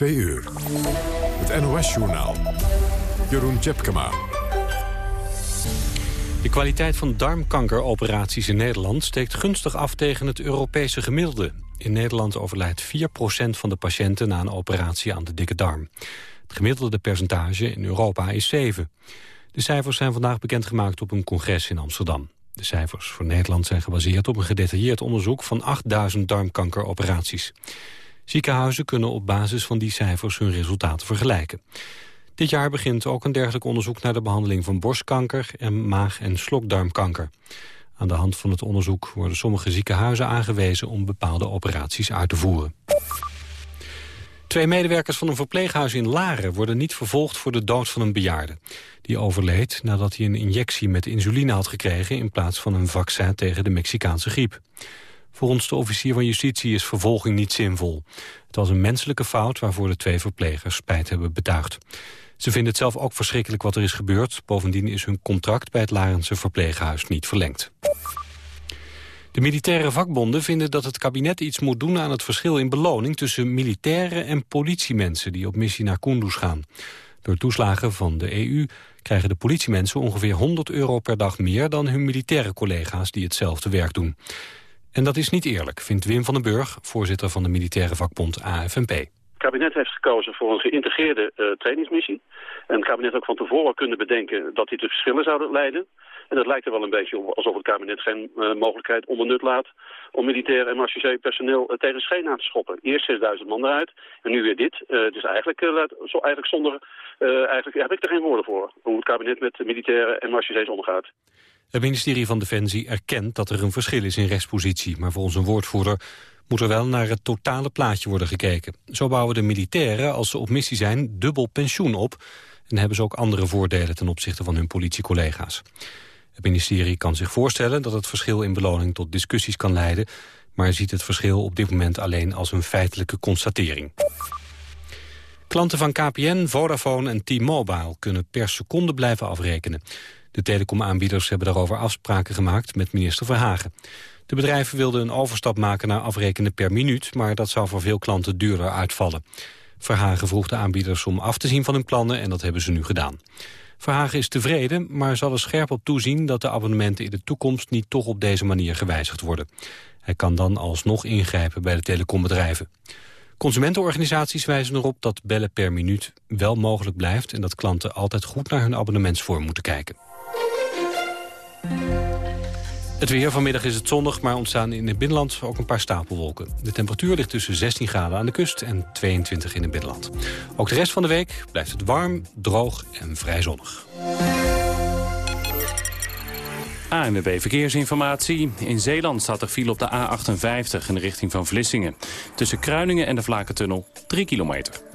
2 uur. Het NOS-journaal. Jeroen Tjepkema. De kwaliteit van darmkankeroperaties in Nederland steekt gunstig af tegen het Europese gemiddelde. In Nederland overlijdt 4% van de patiënten na een operatie aan de dikke darm. Het gemiddelde percentage in Europa is 7. De cijfers zijn vandaag bekendgemaakt op een congres in Amsterdam. De cijfers voor Nederland zijn gebaseerd op een gedetailleerd onderzoek van 8000 darmkankeroperaties. Ziekenhuizen kunnen op basis van die cijfers hun resultaten vergelijken. Dit jaar begint ook een dergelijk onderzoek naar de behandeling van borstkanker en maag- en slokdarmkanker. Aan de hand van het onderzoek worden sommige ziekenhuizen aangewezen om bepaalde operaties uit te voeren. Twee medewerkers van een verpleeghuis in Laren worden niet vervolgd voor de dood van een bejaarde. Die overleed nadat hij een injectie met insuline had gekregen in plaats van een vaccin tegen de Mexicaanse griep. Volgens de officier van justitie is vervolging niet zinvol. Het was een menselijke fout waarvoor de twee verplegers spijt hebben betuigd. Ze vinden het zelf ook verschrikkelijk wat er is gebeurd. Bovendien is hun contract bij het Larense verpleeghuis niet verlengd. De militaire vakbonden vinden dat het kabinet iets moet doen aan het verschil in beloning tussen militairen en politiemensen die op missie naar Kunduz gaan. Door toeslagen van de EU krijgen de politiemensen ongeveer 100 euro per dag meer dan hun militaire collega's die hetzelfde werk doen. En dat is niet eerlijk, vindt Wim van den Burg, voorzitter van de militaire vakbond AFNP. Het kabinet heeft gekozen voor een geïntegreerde uh, trainingsmissie. En het kabinet ook van tevoren kunnen bedenken dat die te verschillen zouden leiden. En dat lijkt er wel een beetje op alsof het kabinet geen uh, mogelijkheid onbenut laat om militair en marchusee personeel uh, tegen scheen aan te schoppen. Eerst 6000 man eruit en nu weer dit. dus eigenlijk, zo, eigenlijk zonder, eigenlijk heb ik er geen woorden voor hoe het kabinet met militairen en marchusees omgaat. Het ministerie van Defensie erkent dat er een verschil is in rechtspositie, maar volgens een woordvoerder moet er wel naar het totale plaatje worden gekeken. Zo bouwen de militairen, als ze op missie zijn, dubbel pensioen op... en hebben ze ook andere voordelen ten opzichte van hun politiecollega's. Het ministerie kan zich voorstellen dat het verschil in beloning tot discussies kan leiden... maar ziet het verschil op dit moment alleen als een feitelijke constatering. Klanten van KPN, Vodafone en T-Mobile kunnen per seconde blijven afrekenen. De telecomaanbieders hebben daarover afspraken gemaakt met minister Verhagen. De bedrijven wilden een overstap maken naar afrekenen per minuut... maar dat zou voor veel klanten duurder uitvallen. Verhagen vroeg de aanbieders om af te zien van hun plannen... en dat hebben ze nu gedaan. Verhagen is tevreden, maar zal er scherp op toezien... dat de abonnementen in de toekomst niet toch op deze manier gewijzigd worden. Hij kan dan alsnog ingrijpen bij de telecombedrijven. Consumentenorganisaties wijzen erop dat bellen per minuut wel mogelijk blijft... en dat klanten altijd goed naar hun abonnementsvorm moeten kijken. Het weer vanmiddag is het zonnig, maar ontstaan in het binnenland ook een paar stapelwolken. De temperatuur ligt tussen 16 graden aan de kust en 22 in het binnenland. Ook de rest van de week blijft het warm, droog en vrij zonnig. ANWB Verkeersinformatie. In Zeeland staat er file op de A58 in de richting van Vlissingen. Tussen Kruiningen en de Vlakentunnel 3 kilometer.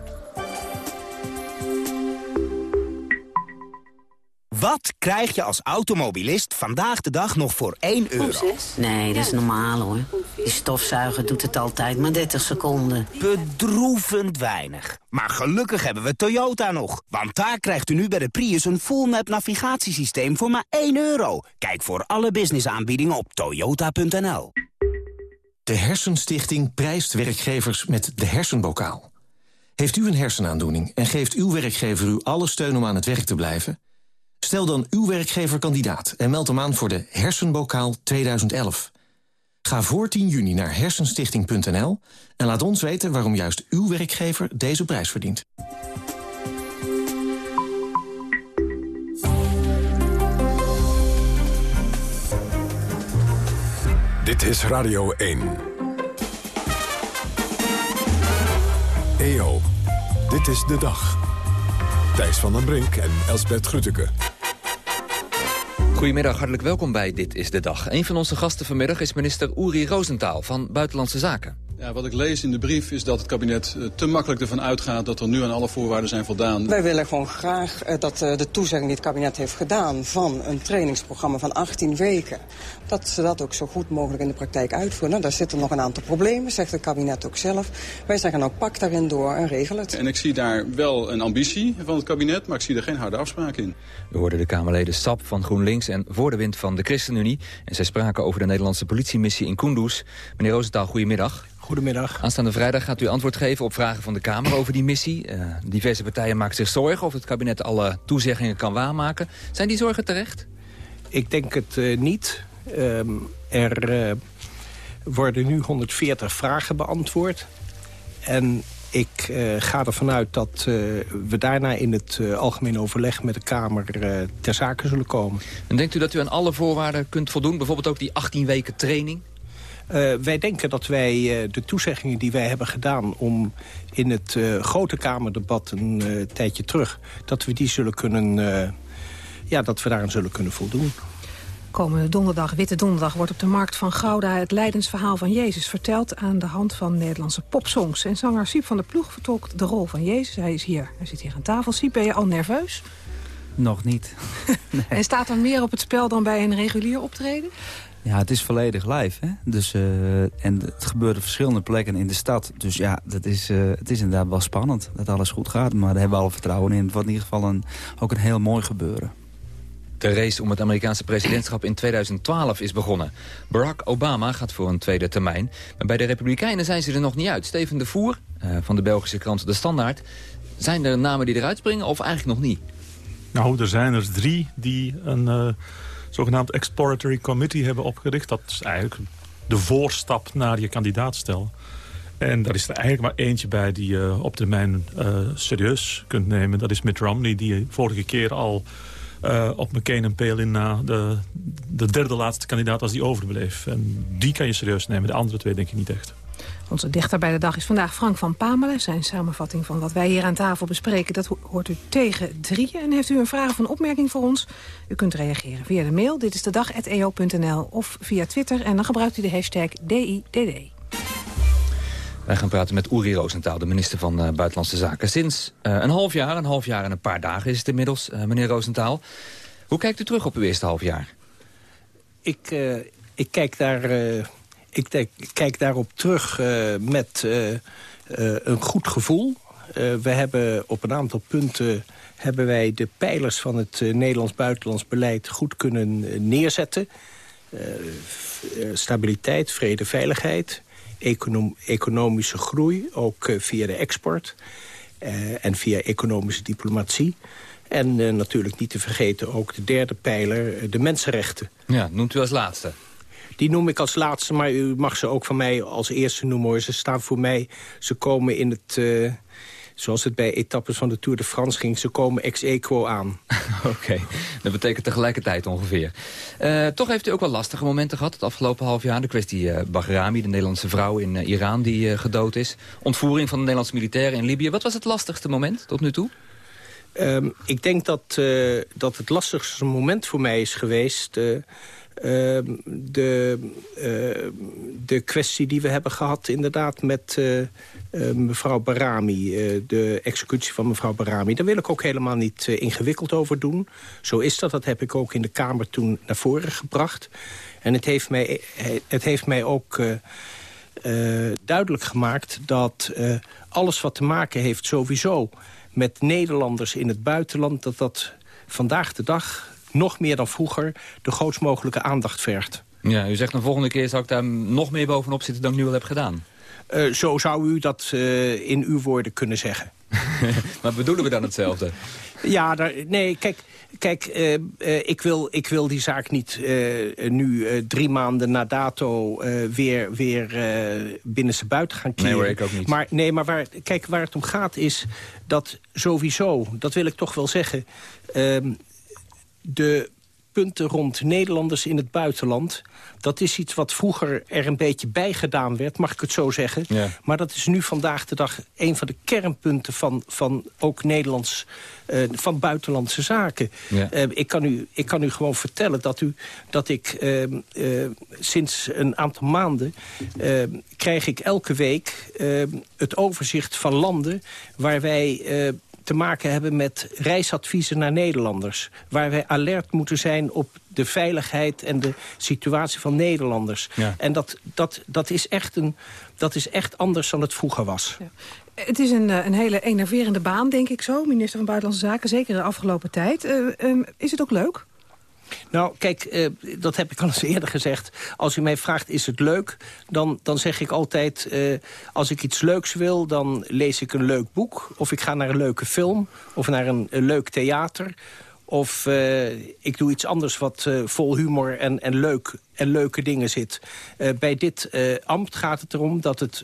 Wat krijg je als automobilist vandaag de dag nog voor 1 euro? Nee, dat is normaal hoor. Die stofzuiger doet het altijd maar 30 seconden. Bedroevend weinig. Maar gelukkig hebben we Toyota nog. Want daar krijgt u nu bij de Prius een full-map navigatiesysteem voor maar 1 euro. Kijk voor alle businessaanbiedingen op toyota.nl. De Hersenstichting prijst werkgevers met de hersenbokaal. Heeft u een hersenaandoening en geeft uw werkgever u alle steun om aan het werk te blijven... Stel dan uw werkgever kandidaat en meld hem aan voor de Hersenbokaal 2011. Ga voor 10 juni naar hersenstichting.nl en laat ons weten waarom juist uw werkgever deze prijs verdient. Dit is Radio 1. EO, dit is de dag. Thijs van den Brink en Elsbert Grütke. Goedemiddag, hartelijk welkom bij Dit is de Dag. Een van onze gasten vanmiddag is minister Uri Rosenthal van Buitenlandse Zaken. Ja, wat ik lees in de brief is dat het kabinet eh, te makkelijk ervan uitgaat... dat er nu aan alle voorwaarden zijn voldaan. Wij willen gewoon graag eh, dat eh, de toezegging die het kabinet heeft gedaan... van een trainingsprogramma van 18 weken... dat ze dat ook zo goed mogelijk in de praktijk uitvoeren. Nou, daar zitten nog een aantal problemen, zegt het kabinet ook zelf. Wij zeggen nou, pak daarin door en regel het. En ik zie daar wel een ambitie van het kabinet... maar ik zie er geen harde afspraak in. We hoorden de Kamerleden Sap van GroenLinks en Voor de Wind van de ChristenUnie. En zij spraken over de Nederlandse politiemissie in Kunduz. Meneer Rosenthal, goedemiddag. Goedemiddag. Aanstaande vrijdag gaat u antwoord geven op vragen van de Kamer over die missie. Uh, diverse partijen maken zich zorgen of het kabinet alle toezeggingen kan waarmaken. Zijn die zorgen terecht? Ik denk het uh, niet. Ehm, er uh, worden nu 140 vragen beantwoord. En ik ga ervan uit dat we daarna in het algemeen overleg met de Kamer ter zake zullen komen. En denkt u dat u aan alle voorwaarden kunt voldoen? Bijvoorbeeld ook die 18 weken training? Wij denken dat wij de toezeggingen die wij hebben gedaan... om in het grote Kamerdebat een tijdje terug... dat we die zullen kunnen... ja, dat we daaraan zullen kunnen voldoen. Komende donderdag, Witte Donderdag, wordt op de markt van Gouda... het lijdensverhaal van Jezus verteld aan de hand van Nederlandse popsongs. En zanger Siep van der Ploeg vertolkt de rol van Jezus. Hij is hier, hij zit hier aan tafel. Siep, ben je al nerveus? Nog niet. nee. En staat er meer op het spel dan bij een regulier optreden? Ja, het is volledig live. Hè? Dus, uh, en het gebeurt op verschillende plekken in de stad. Dus ja, dat is, uh, het is inderdaad wel spannend dat alles goed gaat. Maar daar hebben we alle vertrouwen in. Het wordt in ieder geval een, ook een heel mooi gebeuren. De race om het Amerikaanse presidentschap in 2012 is begonnen. Barack Obama gaat voor een tweede termijn. Maar bij de Republikeinen zijn ze er nog niet uit. Steven de Voer uh, van de Belgische krant De Standaard. Zijn er namen die eruit springen of eigenlijk nog niet? Nou, er zijn er drie die een uh, zogenaamd exploratory committee hebben opgericht. Dat is eigenlijk de voorstap naar je kandidaat stellen. En daar is er eigenlijk maar eentje bij die je uh, op termijn serieus kunt nemen. Dat is Mitt Romney, die vorige keer al uh, op McCain en Palin na de, de derde laatste kandidaat als die overbleef. En die kan je serieus nemen, de andere twee denk ik niet echt. Onze dichter bij de dag is vandaag Frank van Pamelen. Zijn samenvatting van wat wij hier aan tafel bespreken... dat hoort u tegen drieën. En heeft u een vraag of een opmerking voor ons? U kunt reageren via de mail, dit is de dag.eo.nl... of via Twitter en dan gebruikt u de hashtag DIDD. Wij gaan praten met Uri Roosentaal, de minister van uh, Buitenlandse Zaken. Sinds uh, een half jaar, een half jaar en een paar dagen is het inmiddels, uh, meneer Roosentaal. Hoe kijkt u terug op uw eerste half jaar? Ik, ik, kijk, daar, ik kijk daarop terug met een goed gevoel. we hebben op een aantal punten hebben wij de pijlers van het Nederlands-buitenlands beleid goed kunnen neerzetten. stabiliteit, vrede, veiligheid econom economische groei, ook via de export en via economische diplomatie. En natuurlijk niet te vergeten ook de derde pijler, de mensenrechten. Ja, noemt u als laatste? Die noem ik als laatste, maar u mag ze ook van mij als eerste noemen. Hoor. Ze staan voor mij, ze komen in het zoals het bij etappes van de Tour de France ging... ze komen ex equo aan. Oké, okay. dat betekent tegelijkertijd ongeveer. Uh, toch heeft u ook wel lastige momenten gehad het afgelopen half jaar. De kwestie uh, Bahrami, de Nederlandse vrouw in uh, Iran die gedood is. Ontvoering van de Nederlandse militairen in Libië. Wat was het lastigste moment tot nu toe? Um, ik denk dat, dat het lastigste moment voor mij is geweest... Uh, de, uh, de kwestie die we hebben gehad inderdaad met uh, mevrouw Barami. de executie van mevrouw Barami. Daar wil ik ook helemaal niet ingewikkeld over doen. Zo is dat. Dat heb ik ook in de Kamer toen naar voren gebracht. En het heeft mij, het heeft mij ook duidelijk gemaakt dat alles wat te maken heeft sowieso met Nederlanders in het buitenland... dat dat vandaag de dag nog meer dan vroeger de grootst mogelijke aandacht vergt. Ja, u zegt de volgende keer zou ik daar nog meer bovenop zitten dan ik nu al heb gedaan. Uh, zo zou u dat uh, in uw woorden kunnen zeggen. maar bedoelen we dan hetzelfde? Ja, daar, nee, kijk, kijk uh, ik, wil, ik wil die zaak niet nu drie maanden na dato weer, weer binnen zijn buiten gaan keren. Nee hoor, ik ook niet. Maar, nee, maar waar, kijk, waar het om gaat is dat sowieso, dat wil ik toch wel zeggen... Ehm, de punten rond Nederlanders in het buitenland... dat is iets wat vroeger er een beetje bij gedaan werd, mag ik het zo zeggen. Ja. Maar dat is nu vandaag de dag een van de kernpunten van, van ook Nederlands... Uh, van buitenlandse zaken. Ja. Uh, ik, kan u, ik kan u gewoon vertellen dat, u, dat ik uh, sinds een aantal maanden... krijg ik elke week het overzicht van landen... waar wij te maken hebben met reisadviezen naar Nederlanders. Waar wij alert moeten zijn op de veiligheid en de situatie van Nederlanders. Ja. En dat, dat, dat, is echt een, dat is echt anders dan het vroeger was. Ja. Het is een, een hele enerverende baan, denk ik zo. Minister van Buitenlandse Zaken, zeker de afgelopen tijd. Uh, um, is het ook leuk? Nou, kijk, eh, dat heb ik al eens eerder gezegd. Als u mij vraagt, is het leuk? Dan, dan zeg ik altijd, eh, als ik iets leuks wil... dan lees ik een leuk boek. Of ik ga naar een leuke film. Of naar een, leuk theater. Of uh, ik doe iets anders wat vol humor en, en, leuk, en leuke dingen zit. Bij dit ambt gaat het erom dat het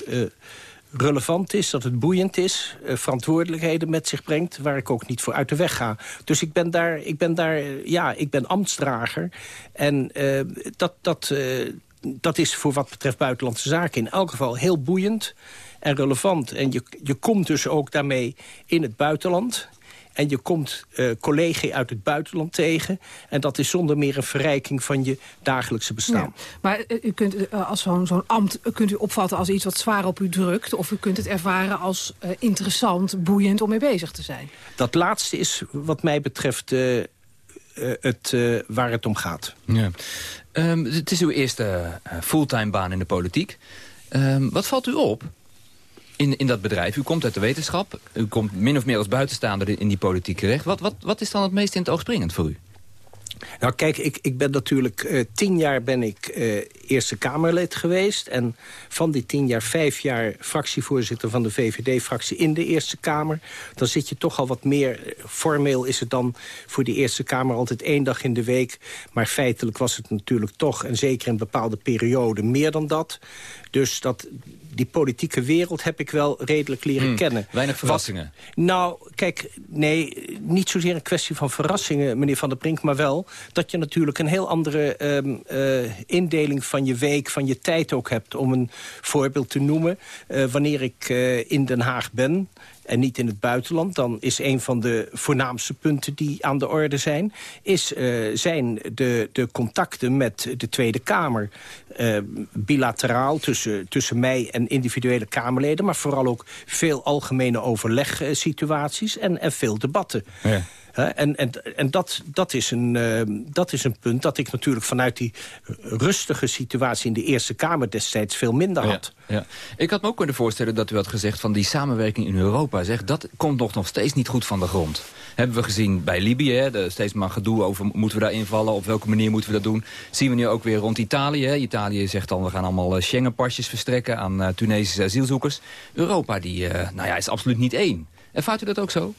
relevant is, dat het boeiend is... verantwoordelijkheden met zich brengt, waar ik ook niet voor uit de weg ga. Dus ik ben daar, ik ben daar ja, ik ben ambtsdrager. En dat, dat, dat is voor wat betreft buitenlandse zaken in elk geval heel boeiend en relevant. En je, je komt dus ook daarmee in het buitenland... En je komt uh, collega uit het buitenland tegen. En dat is zonder meer een verrijking van je dagelijkse bestaan. maar uh, u kunt uh, als zo'n zo'n ambt kunt u opvatten als iets wat zwaar op u drukt. Of u kunt het ervaren als interessant, boeiend om mee bezig te zijn. Dat laatste is wat mij betreft het, waar het om gaat. Ja. Um, het is uw eerste fulltime baan in de politiek. Um, wat valt u op in, in dat bedrijf. U komt uit de wetenschap. U komt min of meer als buitenstaander in die politiek terecht. Wat, wat, wat is dan het meest in het oog springend voor u? Nou kijk, ik, ik ben natuurlijk uh, tien jaar ben ik uh, Eerste Kamerlid geweest. En van die tien jaar vijf jaar fractievoorzitter van de VVD-fractie in de Eerste Kamer. Dan zit je toch al wat meer... Formeel is het dan voor die Eerste Kamer altijd één dag in de week. Maar feitelijk was het natuurlijk toch, en zeker in bepaalde perioden, meer dan dat. Dus dat, die politieke wereld heb ik wel redelijk leren hmm, kennen. Weinig verrassingen? nou, kijk, nee, niet zozeer een kwestie van verrassingen, meneer Van der Brink... maar wel dat je natuurlijk een heel andere um, uh, indeling van je week, van je tijd ook hebt. Om een voorbeeld te noemen, uh, wanneer ik uh, in Den Haag ben en niet in het buitenland... dan is een van de voornaamste punten die aan de orde zijn... Is, zijn de, de contacten met de Tweede Kamer. Bilateraal tussen, tussen mij en individuele Kamerleden... maar vooral ook veel algemene overlegsituaties en, en veel debatten. Ja en en, en dat, dat, is een, uh, dat is een punt dat ik natuurlijk vanuit die rustige situatie... in de Eerste Kamer destijds veel minder had. Ja, ja. Ik had me ook kunnen voorstellen dat u had gezegd... van die samenwerking in Europa, zeg, dat komt nog, nog steeds niet goed van de grond. Hebben we gezien bij Libië, hè, steeds maar gedoe over... moeten we daar invallen, op welke manier moeten we dat doen. Zien we nu ook weer rond Italië. Hè. Italië zegt dan, we gaan allemaal uh, Schengen-pasjes verstrekken... aan uh, Tunesische asielzoekers. Europa die, nou ja, is absoluut niet één. Ervaart u dat ook zo?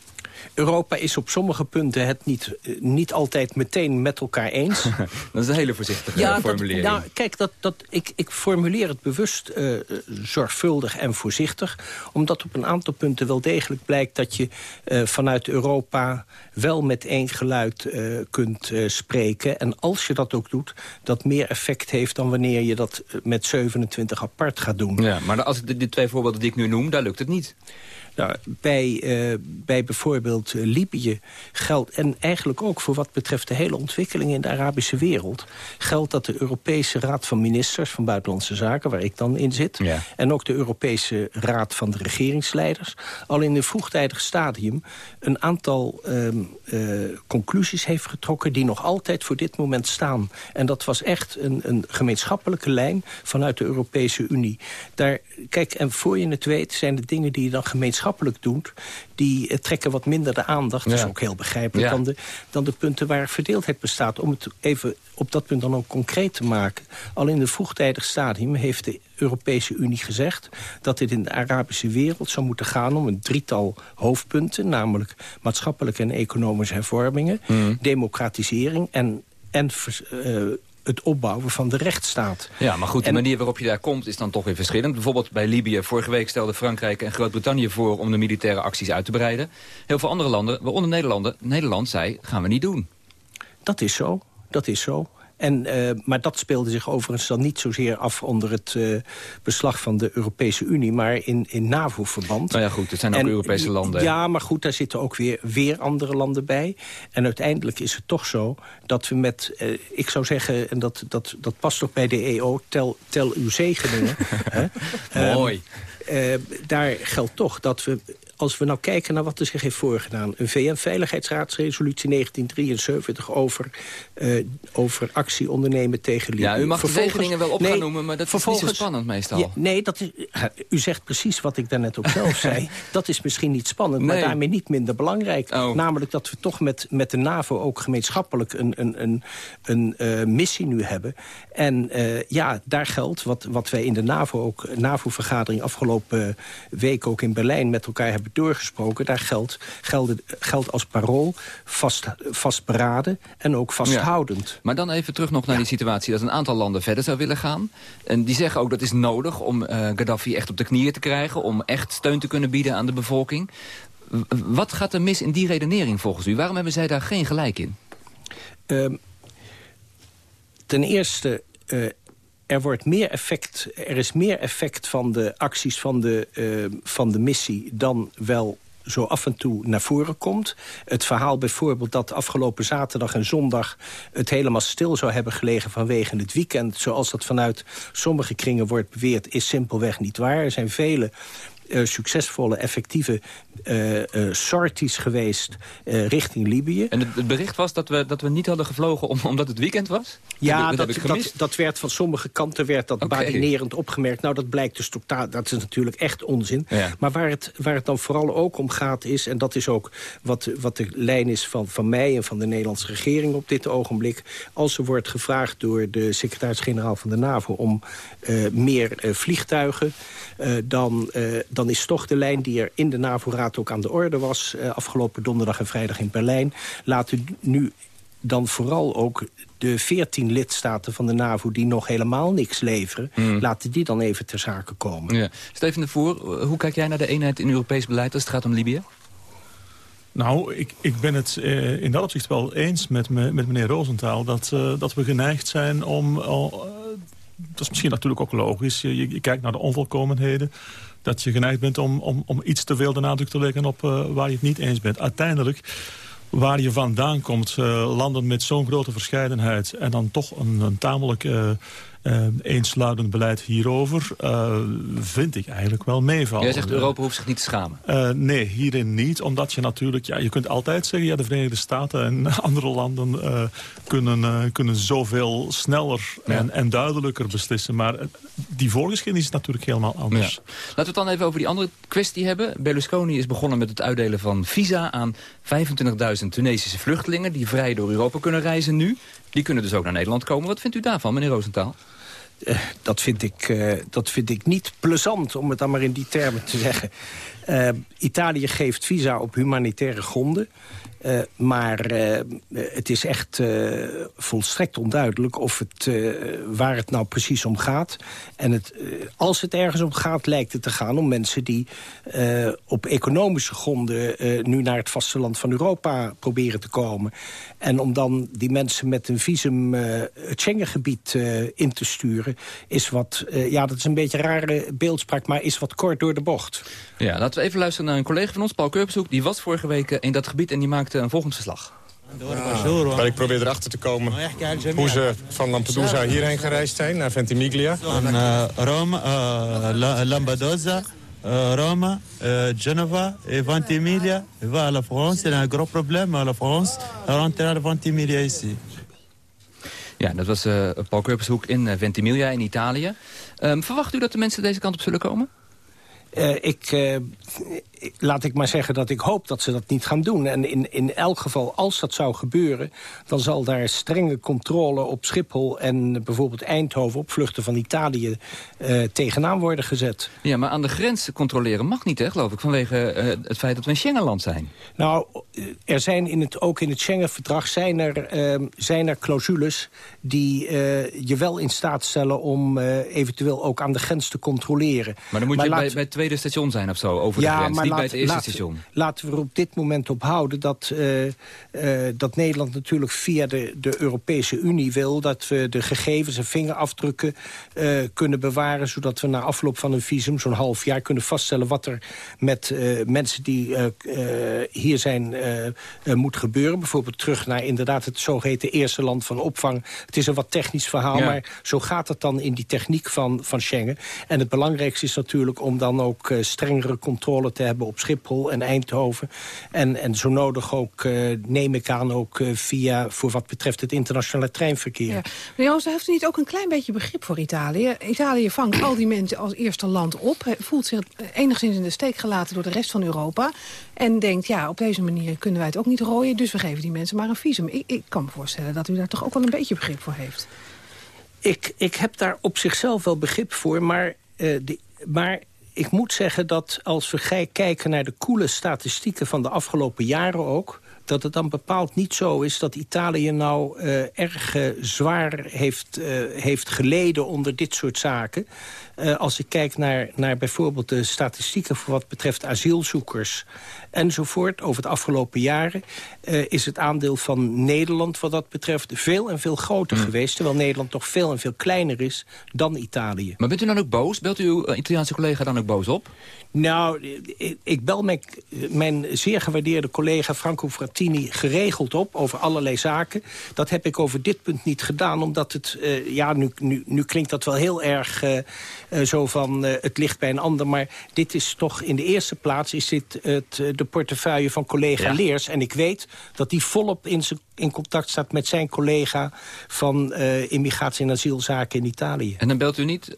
Europa is op sommige punten het niet, eh, niet altijd meteen met elkaar eens. dat is een hele voorzichtige ja, formulering. nou, kijk, dat, dat, ik, ik formuleer het bewust uh, zorgvuldig en voorzichtig. Omdat op een aantal punten wel degelijk blijkt dat je uh, vanuit Europa wel met één geluid uh, kunt spreken. En als je dat ook doet, dat meer effect heeft dan wanneer je dat met 27 apart gaat doen. Ja, maar als ik de, de twee voorbeelden die ik nu noem, daar lukt het niet. Nou, bij, uh, bij bijvoorbeeld uh, Libië geldt... en eigenlijk ook voor wat betreft de hele ontwikkeling in de Arabische wereld... geldt dat de Europese Raad van Ministers van Buitenlandse Zaken... waar ik dan in zit, ja. en ook de Europese Raad van de Regeringsleiders... al in een vroegtijdig stadium een aantal um, uh, conclusies heeft getrokken... die nog altijd voor dit moment staan. En dat was echt een, een gemeenschappelijke lijn vanuit de Europese Unie. Daar, kijk, en voor je het weet zijn de dingen die je dan gemeenschappelijk gemeenschappelijk doet... die uh, trekken wat minder de aandacht. Dat is ook heel begrijpelijk ja. dan, de, dan de punten waar verdeeldheid bestaat. Om het even op dat punt dan ook concreet te maken. Al in een vroegtijdig stadium heeft de Europese Unie gezegd... dat dit in de Arabische wereld zou moeten gaan om een drietal hoofdpunten... namelijk maatschappelijke en economische hervormingen... Mm. democratisering en en uh, het opbouwen van de rechtsstaat. Ja, maar goed, de manier waarop je daar komt is dan toch weer verschillend. Bijvoorbeeld bij Libië, vorige week stelden Frankrijk en Groot-Brittannië voor... om de militaire acties uit te breiden. Heel veel andere landen, waaronder Nederland, Nederland zei, gaan we niet doen. Dat is zo, dat is zo. En, uh, maar dat speelde zich overigens dan niet zozeer af onder het uh, beslag van de Europese Unie, maar in, in NAVO-verband. Nou ja, goed, het zijn ook en, Europese landen. Ja, maar goed, daar zitten ook weer, weer andere landen bij. En uiteindelijk is het toch zo dat we met, uh, ik zou zeggen, en dat, dat, dat past ook bij de EO, tel, tel uw zegeningen. Mooi. Um, daar geldt toch dat we als we nou kijken naar wat er zich heeft voorgedaan... een VN-veiligheidsraadsresolutie 1973 over, uh, over actie ondernemen tegen Libië. Ja, u mag de dingen wel op gaan noemen, maar dat is niet zo spannend meestal. nee, dat is, u zegt precies wat ik daarnet ook zelf zei. Dat is misschien niet spannend, maar daarmee niet minder belangrijk. Oh. Namelijk dat we toch met, met de NAVO ook gemeenschappelijk een, een, een, een uh, missie nu hebben. En uh, ja, daar geldt wat, wat wij in de NAVO ook, NAVO-vergadering afgelopen week ook in Berlijn met elkaar hebben doorgesproken. Daar geldt, geldt, geldt als parool vast, vastberaden en ook vasthoudend. Maar dan even terug nog naar die situatie dat een aantal landen verder zou willen gaan. En die zeggen ook dat is nodig om uh, Gaddafi echt op de knieën te krijgen... om echt steun te kunnen bieden aan de bevolking. Wat gaat er mis in die redenering volgens u? Waarom hebben zij daar geen gelijk in? Um, ten eerste, uh, er, wordt meer effect, er is meer effect van de acties van de, uh, van de missie... dan wel zo af en toe naar voren komt. Het verhaal bijvoorbeeld dat afgelopen zaterdag en zondag... het helemaal stil zou hebben gelegen vanwege het weekend... zoals dat vanuit sommige kringen wordt beweerd... is simpelweg niet waar. Er zijn vele uh, succesvolle, effectieve uh, sorties geweest richting Libië. En het, bericht was dat we, dat we niet hadden gevlogen omdat het weekend was? Ja, dat, dat, dat, werd van sommige kanten werd dat okay. badinerend opgemerkt. Nou, dat blijkt dus totaal, dat is natuurlijk echt onzin. Maar waar het, waar het dan vooral ook om gaat is... en dat is ook wat, wat de lijn is van, van mij en van de Nederlandse regering op dit ogenblik... als er wordt gevraagd door de secretaris-generaal van de NAVO... om meer vliegtuigen, dan, dan dan is toch de lijn die er in de NAVO-raad ook aan de orde was... Uh, afgelopen donderdag en vrijdag in Berlijn. Laten nu dan vooral ook de veertien lidstaten van de NAVO... die nog helemaal niks leveren, mm. laten die dan even ter zake komen. Ja. Steven de Voer, hoe kijk jij naar de eenheid in Europees beleid... als het gaat om Libië? Nou, ik, ik ben het uh, in dat opzicht wel eens met, me, met meneer Rosenthal... dat, uh, dat we geneigd zijn om... Uh, dat is misschien natuurlijk ook logisch. Je, je, je kijkt naar de onvolkomenheden dat je geneigd bent om, om, om iets te veel de nadruk te leggen op uh, waar je het niet eens bent. Uiteindelijk, waar je vandaan komt, uh, landen met zo'n grote verscheidenheid... en dan toch een, een tamelijk... Uh, eensluidend beleid hierover uh, vind ik eigenlijk wel meevallen. Jij zegt Europa hoeft zich niet te schamen. Uh, nee, hierin niet. Omdat je natuurlijk, ja, je kunt altijd zeggen... ja, de Verenigde Staten en andere landen kunnen, kunnen zoveel sneller en, en duidelijker beslissen. Maar die voorgeschiedenis is natuurlijk helemaal anders. Ja. Laten we het dan even over die andere kwestie hebben. Berlusconi is begonnen met het uitdelen van visa aan 25.000 Tunesische vluchtelingen... die vrij door Europa kunnen reizen nu. Die kunnen dus ook naar Nederland komen. Wat vindt u daarvan, meneer Roosentaal? Uh, dat, vind ik, uh, dat vind ik niet plezant, om het dan maar in die termen te zeggen. Uh, Italië geeft visa op humanitaire gronden. Uh, maar uh, het is echt volstrekt onduidelijk of het, waar het nou precies om gaat. En het, als het ergens om gaat, lijkt het te gaan om mensen die op economische gronden... nu naar het vasteland van Europa proberen te komen. En om dan die mensen met een visum het Schengengebied in te sturen... is wat, ja, dat is een beetje een rare beeldspraak, maar is wat kort door de bocht. Ja, laten we even luisteren naar een collega van ons, Paul Keurbezoek. Die was vorige week in dat gebied en die maakte een volgend verslag. maar ik probeer erachter te komen hoe ze van Lampedusa hierheen gereisd zijn, naar Ventimiglia. Van uh, Rome, uh, Lampedusa, uh, Rome, Genova Ventimiglia. Va à la France, un gros problème à la France. Rentrer à Ventimiglia ici. Ja, dat was uh, Paul Keurbershoek in Ventimiglia in Italië. Um, verwacht u dat de mensen deze kant op zullen komen? Uh, ik, uh, laat ik maar zeggen dat ik hoop dat ze dat niet gaan doen. En in, in elk geval, als dat zou gebeuren... dan zal daar strenge controle op Schiphol en bijvoorbeeld Eindhoven... op vluchten van Italië uh, tegenaan worden gezet. Ja, maar aan de grens controleren mag niet, hè, geloof ik... vanwege het feit dat we een Schengenland zijn. Nou, er zijn in het, ook in het Schengen-verdrag zijn er, ehm, zijn er clausules... die je wel in staat stellen om eventueel ook aan de grens te controleren. Maar dan moet maar je bij, bij tweede station zijn of zo, over ja, de grens, niet laat, bij het eerste station. Laten we er op dit moment op houden dat, uh, uh, dat Nederland natuurlijk via de, de Europese Unie wil... dat we de gegevens en vingerafdrukken uh, kunnen bewaren... zodat we na afloop van een visum, zo'n half jaar, kunnen vaststellen... wat er met mensen die hier zijn moet gebeuren. Bijvoorbeeld terug naar inderdaad het zogeheten eerste land van opvang. Het is een wat technisch verhaal, ja. maar zo gaat het dan in die techniek van, van Schengen. En het belangrijkste is natuurlijk om dan ook strengere controle te hebben hebben op Schiphol en Eindhoven. En, en zo nodig ook, neem ik aan, ook via... voor wat betreft het internationale treinverkeer. Ja. Meneer Ooster, heeft u niet ook een klein beetje begrip voor Italië? Italië vangt al die mensen als eerste land op. Voelt zich enigszins in de steek gelaten door de rest van Europa. En denkt, ja, op deze manier kunnen wij het ook niet rooien. Dus we geven die mensen maar een visum. Ik, ik kan me voorstellen dat u daar toch ook wel een beetje begrip voor heeft. Ik, ik heb daar op zichzelf wel begrip voor, maar, uh, maar ik moet zeggen dat als we kijken naar de koele statistieken van de afgelopen jaren ook dat het dan bepaald niet zo is dat Italië nou uh, erg uh, zwaar heeft, uh, heeft geleden onder dit soort zaken. als ik kijk naar, naar bijvoorbeeld de statistieken voor wat betreft asielzoekers enzovoort over de afgelopen jaren... Uh, is het aandeel van Nederland wat dat betreft veel en veel groter mm. geweest... terwijl Nederland toch veel en veel kleiner is dan Italië. Maar bent u dan ook boos? Belt u uw Italiaanse collega dan ook boos op? Nou, ik bel mijn, mijn zeer gewaardeerde collega Franco Frattini geregeld op... over allerlei zaken. Dat heb ik over dit punt niet gedaan, omdat het... Uh, ja, nu, nu, nu klinkt dat wel heel erg uh, uh, zo van het ligt bij een ander... maar dit is toch in de eerste plaats is dit het, de portefeuille van collega Leers. En ik weet dat hij volop in, in contact staat met zijn collega... van immigratie- en asielzaken in Italië. En dan belt u niet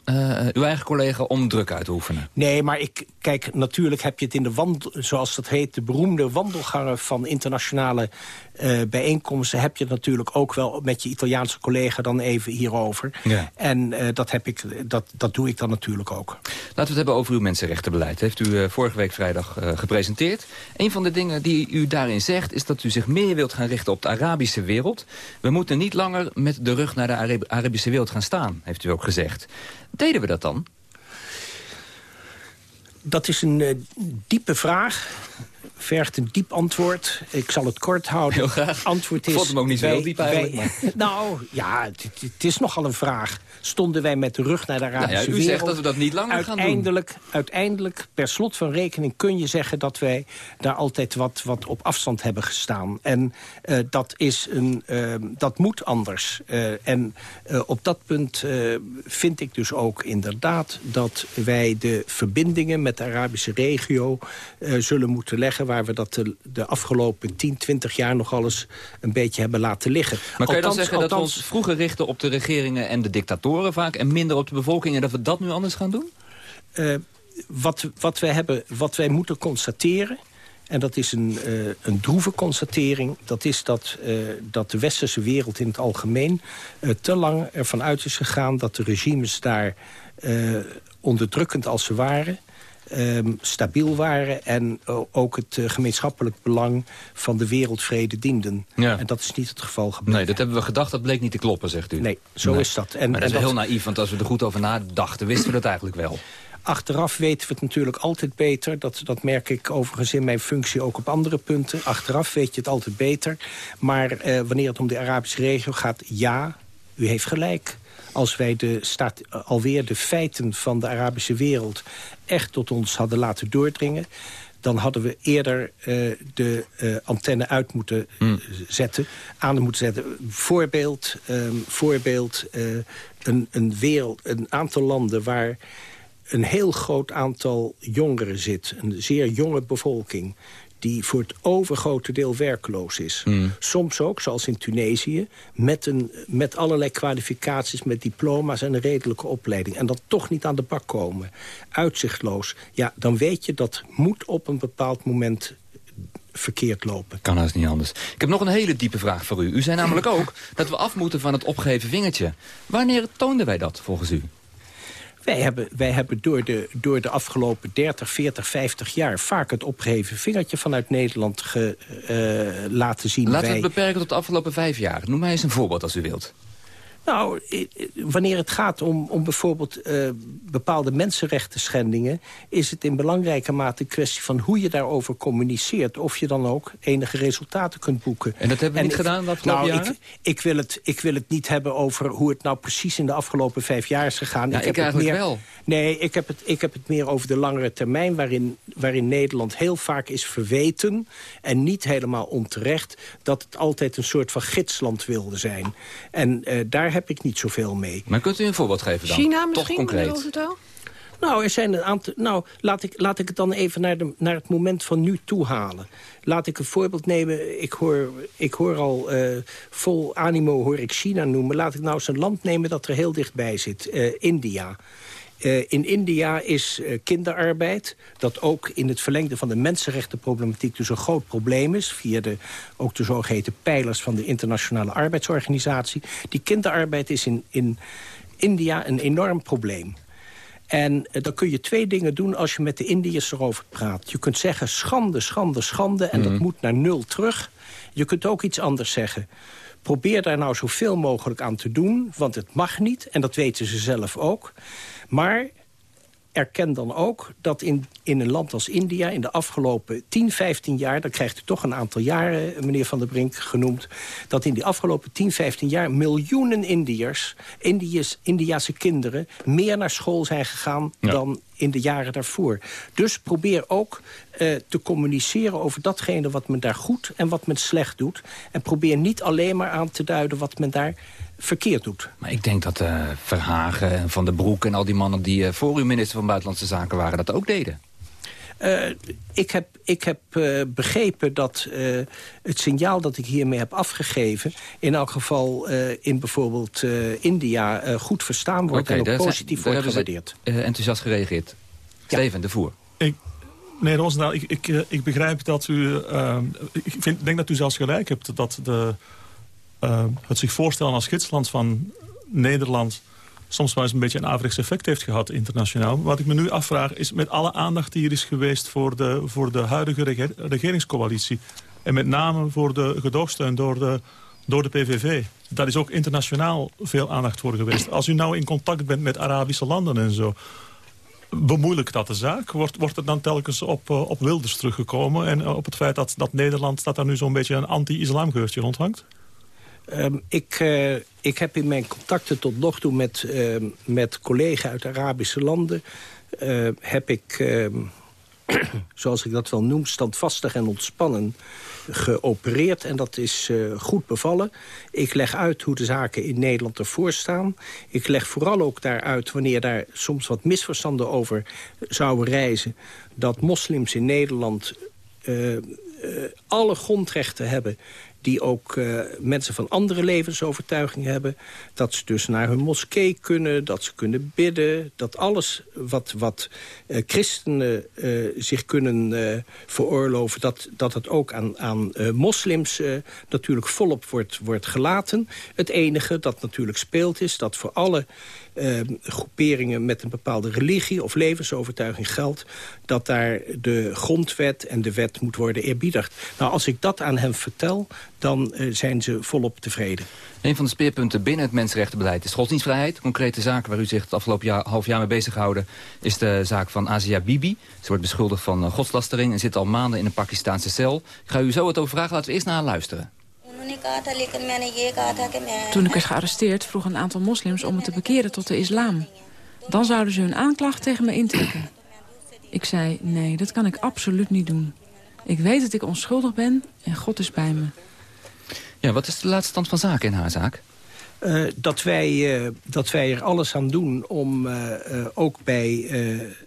uw eigen collega om druk uit te oefenen? Nee, maar ik Kijk, natuurlijk heb je het in de wandel, zoals dat heet, de beroemde wandelgangen van internationale uh, bijeenkomsten heb je natuurlijk ook wel met je Italiaanse collega dan even hierover. Ja. En dat, heb ik, dat, dat doe ik dan natuurlijk ook. Laten we het hebben over uw mensenrechtenbeleid. heeft u vorige week vrijdag gepresenteerd. Een van de dingen die u daarin zegt is dat u zich meer wilt gaan richten op de Arabische wereld. We moeten niet langer met de rug naar de Arabische wereld gaan staan, heeft u ook gezegd. Deden we dat dan? Dat is een uh, diepe vraag. Vergt een diep antwoord. Ik zal het kort houden. Heel graag. Antwoord is... Ik vond hem ook niet zo heel diep eigenlijk. Nou, ja, het, het, is nogal een vraag stonden wij met de rug naar de Arabische nou ja, u wereld. zegt dat we dat niet langer gaan doen. Uiteindelijk, per slot van rekening, kun je zeggen... dat wij daar altijd wat, wat op afstand hebben gestaan. En uh, dat, is een, uh, dat moet anders. Uh, en op dat punt vind ik dus ook inderdaad... dat wij de verbindingen met de Arabische regio zullen moeten leggen... waar we dat de, de afgelopen 10, 20 jaar nog alles een beetje hebben laten liggen. Maar kan je dan zeggen althans, dat we ons vroeger richten op de regeringen en de dictatoren vaak en minder op de bevolking... en dat we dat nu anders gaan doen? Uh, wat, wat, wij hebben, wat wij moeten constateren... En dat is een, uh, een droeve constatering. Dat is dat, uh, dat de westerse wereld in het algemeen te lang ervan uit is gegaan... dat de regimes daar onderdrukkend als ze waren um, stabiel waren... en ook het uh, gemeenschappelijk belang van de wereldvrede dienden. Ja. En dat is niet het geval gebleken. Nee, dat hebben we gedacht, dat bleek niet te kloppen, zegt u. Nee, zo is dat. En, maar dat is heel naïef, want als we er goed over nadachten... wisten we dat eigenlijk wel. Achteraf weten we het natuurlijk altijd beter. Dat, dat merk ik overigens in mijn functie ook op andere punten. Achteraf weet je het altijd beter. Maar eh, wanneer het om de Arabische regio gaat, ja, u heeft gelijk als wij de staat, alweer de feiten van de Arabische wereld... echt tot ons hadden laten doordringen dan hadden we eerder uh, de uh, antenne uit moeten mm. zetten, aan moeten zetten. Voorbeeld, um, voorbeeld uh, een, een, wereld, een aantal landen waar een heel groot aantal jongeren zit. Een zeer jonge bevolking die voor het overgrote deel werkloos is. Hmm. Soms ook, zoals in Tunesië, met, een, met allerlei kwalificaties... met diploma's en een redelijke opleiding. En dan toch niet aan de bak komen. Uitzichtloos. Ja, dan weet je dat moet op een bepaald moment verkeerd lopen. Kan haast niet anders. Ik heb nog een hele diepe vraag voor u. U zei namelijk ook dat we af moeten van het opgeven vingertje. Wanneer toonden wij dat, volgens u? Wij hebben, wij hebben door, de, door de afgelopen 30, 40, 50 jaar... vaak het opgeheven vingertje vanuit Nederland ge, uh, laten zien. Laten we het beperken tot de afgelopen vijf jaar. Noem mij eens een voorbeeld als u wilt. Nou, wanneer het gaat om, om bijvoorbeeld uh, bepaalde mensenrechten schendingen... is het in belangrijke mate een kwestie van hoe je daarover communiceert. Of je dan ook enige resultaten kunt boeken. En dat hebben we niet gedaan de afgelopen nou, Ik, ik, wil het, ik wil het niet hebben over hoe het nou precies in de afgelopen vijf jaar is gegaan. Ja, ik, ik heb eigenlijk het meer, wel. Nee, ik heb, het, ik heb het meer over de langere termijn... Waarin, waarin Nederland heel vaak is verweten... en niet helemaal onterecht... dat het altijd een soort van gidsland wilde zijn. En uh, daar heb ik niet zoveel mee. Maar kunt u een voorbeeld geven dan? China misschien, Toch concreet. Nou, er zijn een aantal. Nou, laat ik, laat ik het dan even naar, de, naar het moment van nu toe halen. Laat ik een voorbeeld nemen. Ik hoor, ik hoor al uh, vol animo hoor ik China noemen. Laat ik nou eens een land nemen dat er heel dichtbij zit. Uh, India. Uh, in India is uh, kinderarbeid, dat ook in het verlengde van de mensenrechtenproblematiek dus een groot probleem is, via de, ook de zogeheten pijlers van de internationale arbeidsorganisatie. Die kinderarbeid is in, in India een enorm probleem. En uh, dan kun je twee dingen doen als je met de Indiërs erover praat. Je kunt zeggen schande, schande, schande en mm dat moet naar nul terug. Je kunt ook iets anders zeggen. Probeer daar nou zoveel mogelijk aan te doen, want het mag niet. En dat weten ze zelf ook. Maar erken dan ook dat in, in een land als India... in de afgelopen 10, 15 jaar... dan krijgt u toch een aantal jaren, meneer Van der Brink, genoemd... dat in die afgelopen 10, 15 jaar miljoenen Indiërs... Indiërs, Indiase kinderen meer naar school zijn gegaan... Ja. dan in de jaren daarvoor. Dus probeer ook uh, te communiceren over datgene wat men daar goed... en wat men slecht doet. En probeer niet alleen maar aan te duiden wat men daar verkeerd doet. Maar ik denk dat uh, Verhagen en Van der Broek en al die mannen... die uh, voor uw minister van Buitenlandse Zaken waren, dat ook deden. Uh, ik heb, ik heb uh, begrepen dat uh, het signaal dat ik hiermee heb afgegeven... in elk geval in bijvoorbeeld India goed verstaan wordt... Okay, en ook positief zijn, wordt gewaardeerd. enthousiast gereageerd. Ja. Steven, de voer. Ik, meneer Roosendaal, ik, ik, ik begrijp dat u... ik vind, denk dat u zelfs gelijk hebt dat de, het zich voorstellen als gidsland van Nederland soms wel eens een beetje een averechts effect heeft gehad internationaal. Wat ik me nu afvraag is met alle aandacht die er is geweest voor de, voor de huidige reger regeringscoalitie. En met name voor de gedoogsteun door de, door de PVV. Daar is ook internationaal veel aandacht voor geweest. Als u nou in contact bent met Arabische landen en zo... bemoeilijkt dat de zaak? Wordt, wordt het dan telkens op, uh, op Wilders teruggekomen... en uh, op het feit dat, dat Nederland dat daar nu zo'n beetje een anti-islamgeurtje rondhangt? Um, ik, uh, ik heb in mijn contacten tot nog toe met, uh, met collega's uit Arabische landen... Uh, heb ik, zoals ik dat wel noem, standvastig en ontspannen geopereerd. En dat is goed bevallen. Ik leg uit hoe de zaken in Nederland ervoor staan. Ik leg vooral ook daaruit wanneer daar soms wat misverstanden over zouden reizen... dat moslims in Nederland alle grondrechten hebben die ook uh, mensen van andere levensovertuigingen hebben. Dat ze dus naar hun moskee kunnen, dat ze kunnen bidden. Dat alles wat, wat uh, christenen uh, zich kunnen veroorloven... dat, dat het ook aan, aan moslims natuurlijk volop wordt, wordt gelaten. Het enige dat natuurlijk speelt is dat voor alle uh, groeperingen met een bepaalde religie of levensovertuiging geldt... dat daar de grondwet en de wet moet worden eerbiedigd. Nou, als ik dat aan hem vertel, dan uh, zijn ze volop tevreden. Een van de speerpunten binnen het mensenrechtenbeleid is godsdienstvrijheid. Concrete zaken waar u zich het afgelopen jaar, half jaar mee bezig gehouden... is de zaak van Asia Bibi. Ze wordt beschuldigd van uh, godslastering en zit al maanden in een Pakistaanse cel. Ik ga u zo het over vragen. Laten we eerst naar haar luisteren. Toen ik werd gearresteerd vroeg een aantal moslims om me te bekeren tot de islam. Dan zouden ze hun aanklacht tegen me intrekken. Ik zei, nee, dat kan ik absoluut niet doen. Ik weet dat ik onschuldig ben en God is bij me. Ja, wat is de laatste stand van zaken in haar zaak? Uh, dat, wij, uh, dat wij er alles aan doen om uh, ook bij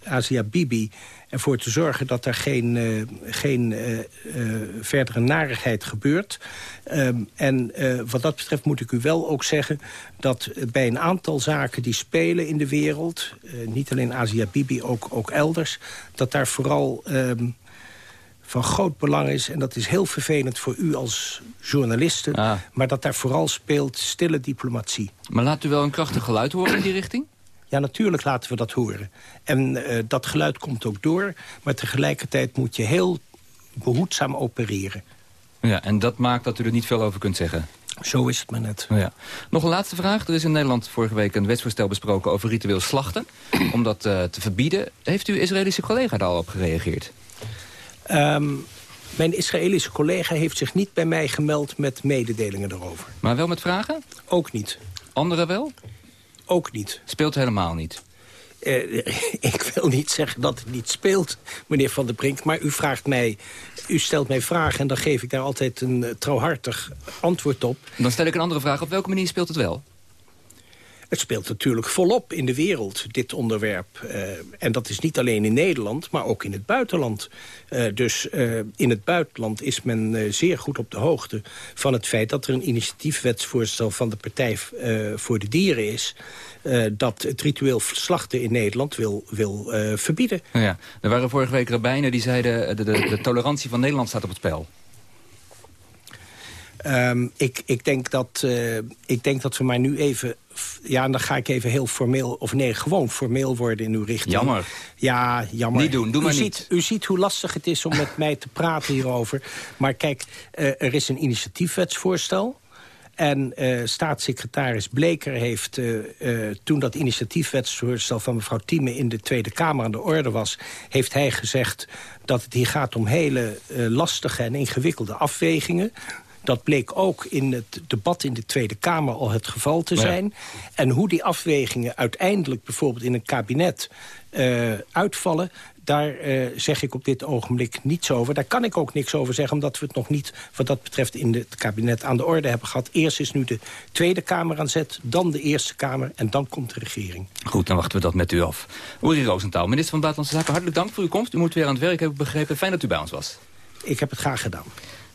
Asia Bibi ervoor te zorgen dat er geen, geen verdere narigheid gebeurt. Um, en wat dat betreft moet ik u wel ook zeggen dat bij een aantal zaken die spelen in de wereld... niet alleen Asia Bibi, ook, ook elders, dat daar vooral... Um, van groot belang is... en dat is heel vervelend voor u als journalisten... Ah. maar dat daar vooral speelt stille diplomatie. Maar laat u wel een krachtig geluid horen in die richting? Ja, natuurlijk laten we dat horen. En uh, dat geluid komt ook door, maar tegelijkertijd moet je heel behoedzaam opereren. Ja, en dat maakt dat u er niet veel over kunt zeggen? Zo is het maar net. Ja. Nog een laatste vraag. Er is in Nederland vorige week een wetsvoorstel besproken over ritueel slachten. Om dat uh, te verbieden. Heeft uw Israëlische collega daar al op gereageerd? Um, mijn Israëlische collega heeft zich niet bij mij gemeld met mededelingen daarover. Maar wel met vragen? Ook niet. Anderen wel? Ook niet. Speelt helemaal niet? Uh, ik wil niet zeggen dat het niet speelt, meneer Van der Brink. Maar u, vraagt mij, u stelt mij vragen en dan geef ik daar altijd een uh, trouwhartig antwoord op. Dan stel ik een andere vraag. Op welke manier speelt het wel? Het speelt natuurlijk volop in de wereld, dit onderwerp. Uh, en dat is niet alleen in Nederland, maar ook in het buitenland. Uh, dus uh, in het buitenland is men zeer goed op de hoogte... van het feit dat er een initiatiefwetsvoorstel van de Partij voor de Dieren is... dat het ritueel slachten in Nederland wil, wil verbieden. Ja, er waren vorige week rabbijnen die zeiden... De, de, de tolerantie van Nederland staat op het spel. Um, ik, ik, denk dat, uh, ik denk dat we maar nu even... Ja, en dan ga ik even heel formeel... of nee, gewoon formeel worden in uw richting. Jammer. Ja, jammer. Niet doen, doe maar u niet. Ziet, u ziet hoe lastig het is om met mij te praten hierover. Maar kijk, uh, er is een initiatiefwetsvoorstel... En uh, staatssecretaris Bleker heeft, uh, uh, toen dat initiatiefwetsvoorstel van mevrouw Thieme in de Tweede Kamer aan de orde was, heeft hij gezegd dat het hier gaat om hele lastige en ingewikkelde afwegingen. Dat bleek ook in het debat in de Tweede Kamer al het geval te zijn. Ja. En hoe die afwegingen uiteindelijk bijvoorbeeld in een kabinet uh, uitvallen... daar uh, zeg ik op dit ogenblik niets over. Daar kan ik ook niks over zeggen, omdat we het nog niet... wat dat betreft in het kabinet aan de orde hebben gehad. Eerst is nu de Tweede Kamer aan zet, dan de Eerste Kamer... en dan komt de regering. Goed, dan wachten we dat met u af. Uri Roosentaal, minister van Buitenlandse Zaken, hartelijk dank voor uw komst. U moet weer aan het werk, heb ik begrepen. Fijn dat u bij ons was. Ik heb het graag gedaan.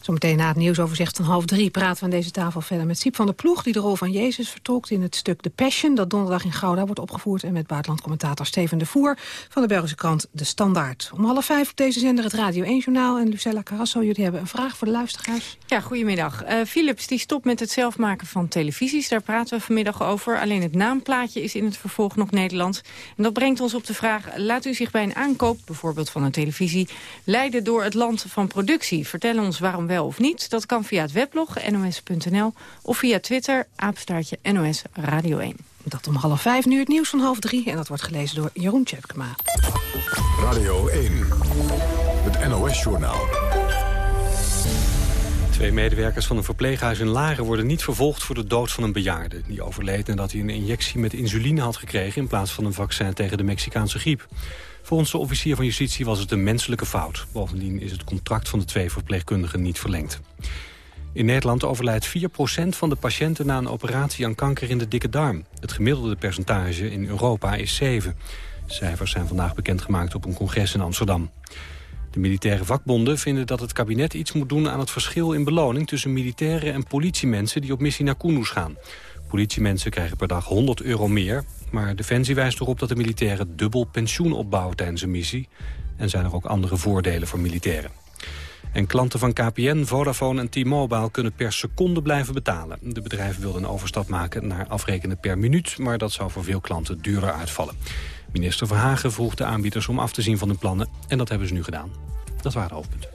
Zometeen na het nieuwsoverzicht van half drie praten we aan deze tafel verder met Siep van der Ploeg... die de rol van Jezus vertolkt in het stuk The Passion... dat donderdag in Gouda wordt opgevoerd... en met buitenlandcommentator Steven de Voer van de Belgische krant De Standaard. Om half vijf op deze zender het Radio 1-journaal. En Lucella Carrasso, jullie hebben een vraag voor de luisteraars. Ja, goedemiddag. Uh, Philips die stopt met het zelf maken van televisies. Daar praten we vanmiddag over. Alleen het naamplaatje is in het vervolg nog Nederlands. En dat brengt ons op de vraag... laat u zich bij een aankoop, bijvoorbeeld van een televisie... leiden door het land van productie? Vertel ons waarom wel of niet. Dat kan via het weblog nos.nl of via Twitter, apenstaartje NOS Radio 1. Dat om half vijf, nu het nieuws van half drie. En dat wordt gelezen door Jeroen Tjepkema. Radio 1, het NOS-journaal. Twee medewerkers van een verpleeghuis in Laren worden niet vervolgd voor de dood van een bejaarde. Die overleed nadat hij een injectie met insuline had gekregen in plaats van een vaccin tegen de Mexicaanse griep. Volgens de officier van justitie was het een menselijke fout. Bovendien is het contract van de twee verpleegkundigen niet verlengd. In Nederland overlijdt 4% van de patiënten na een operatie aan kanker in de dikke darm. Het gemiddelde percentage in Europa is 7. De cijfers zijn vandaag bekendgemaakt op een congres in Amsterdam. De militaire vakbonden vinden dat het kabinet iets moet doen aan het verschil in beloning tussen militairen en politiemensen die op missie naar Kunduz gaan. Politiemensen krijgen per dag 100 euro meer, maar Defensie wijst erop dat de militairen dubbel pensioen opbouwen tijdens een missie. En zijn er ook andere voordelen voor militairen. En klanten van KPN, Vodafone en T-Mobile kunnen per seconde blijven betalen. De bedrijven wilden een overstap maken naar afrekenen per minuut... maar dat zou voor veel klanten duurder uitvallen. Minister Verhagen vroeg de aanbieders om af te zien van hun plannen... en dat hebben ze nu gedaan. Dat waren de hoofdpunten.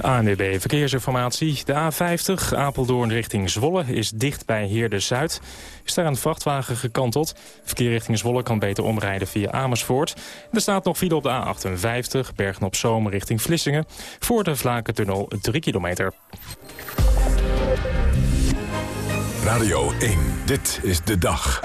ANWB Verkeersinformatie. De A50 Apeldoorn richting Zwolle is dicht bij Heerde-Zuid. Is daar een vrachtwagen gekanteld. Verkeer richting Zwolle kan beter omrijden via Amersfoort. Er staat nog file op de A58 Bergen-op-Zoom richting Vlissingen. Voor de Vlakentunnel 3 kilometer. Radio 1, dit is de dag.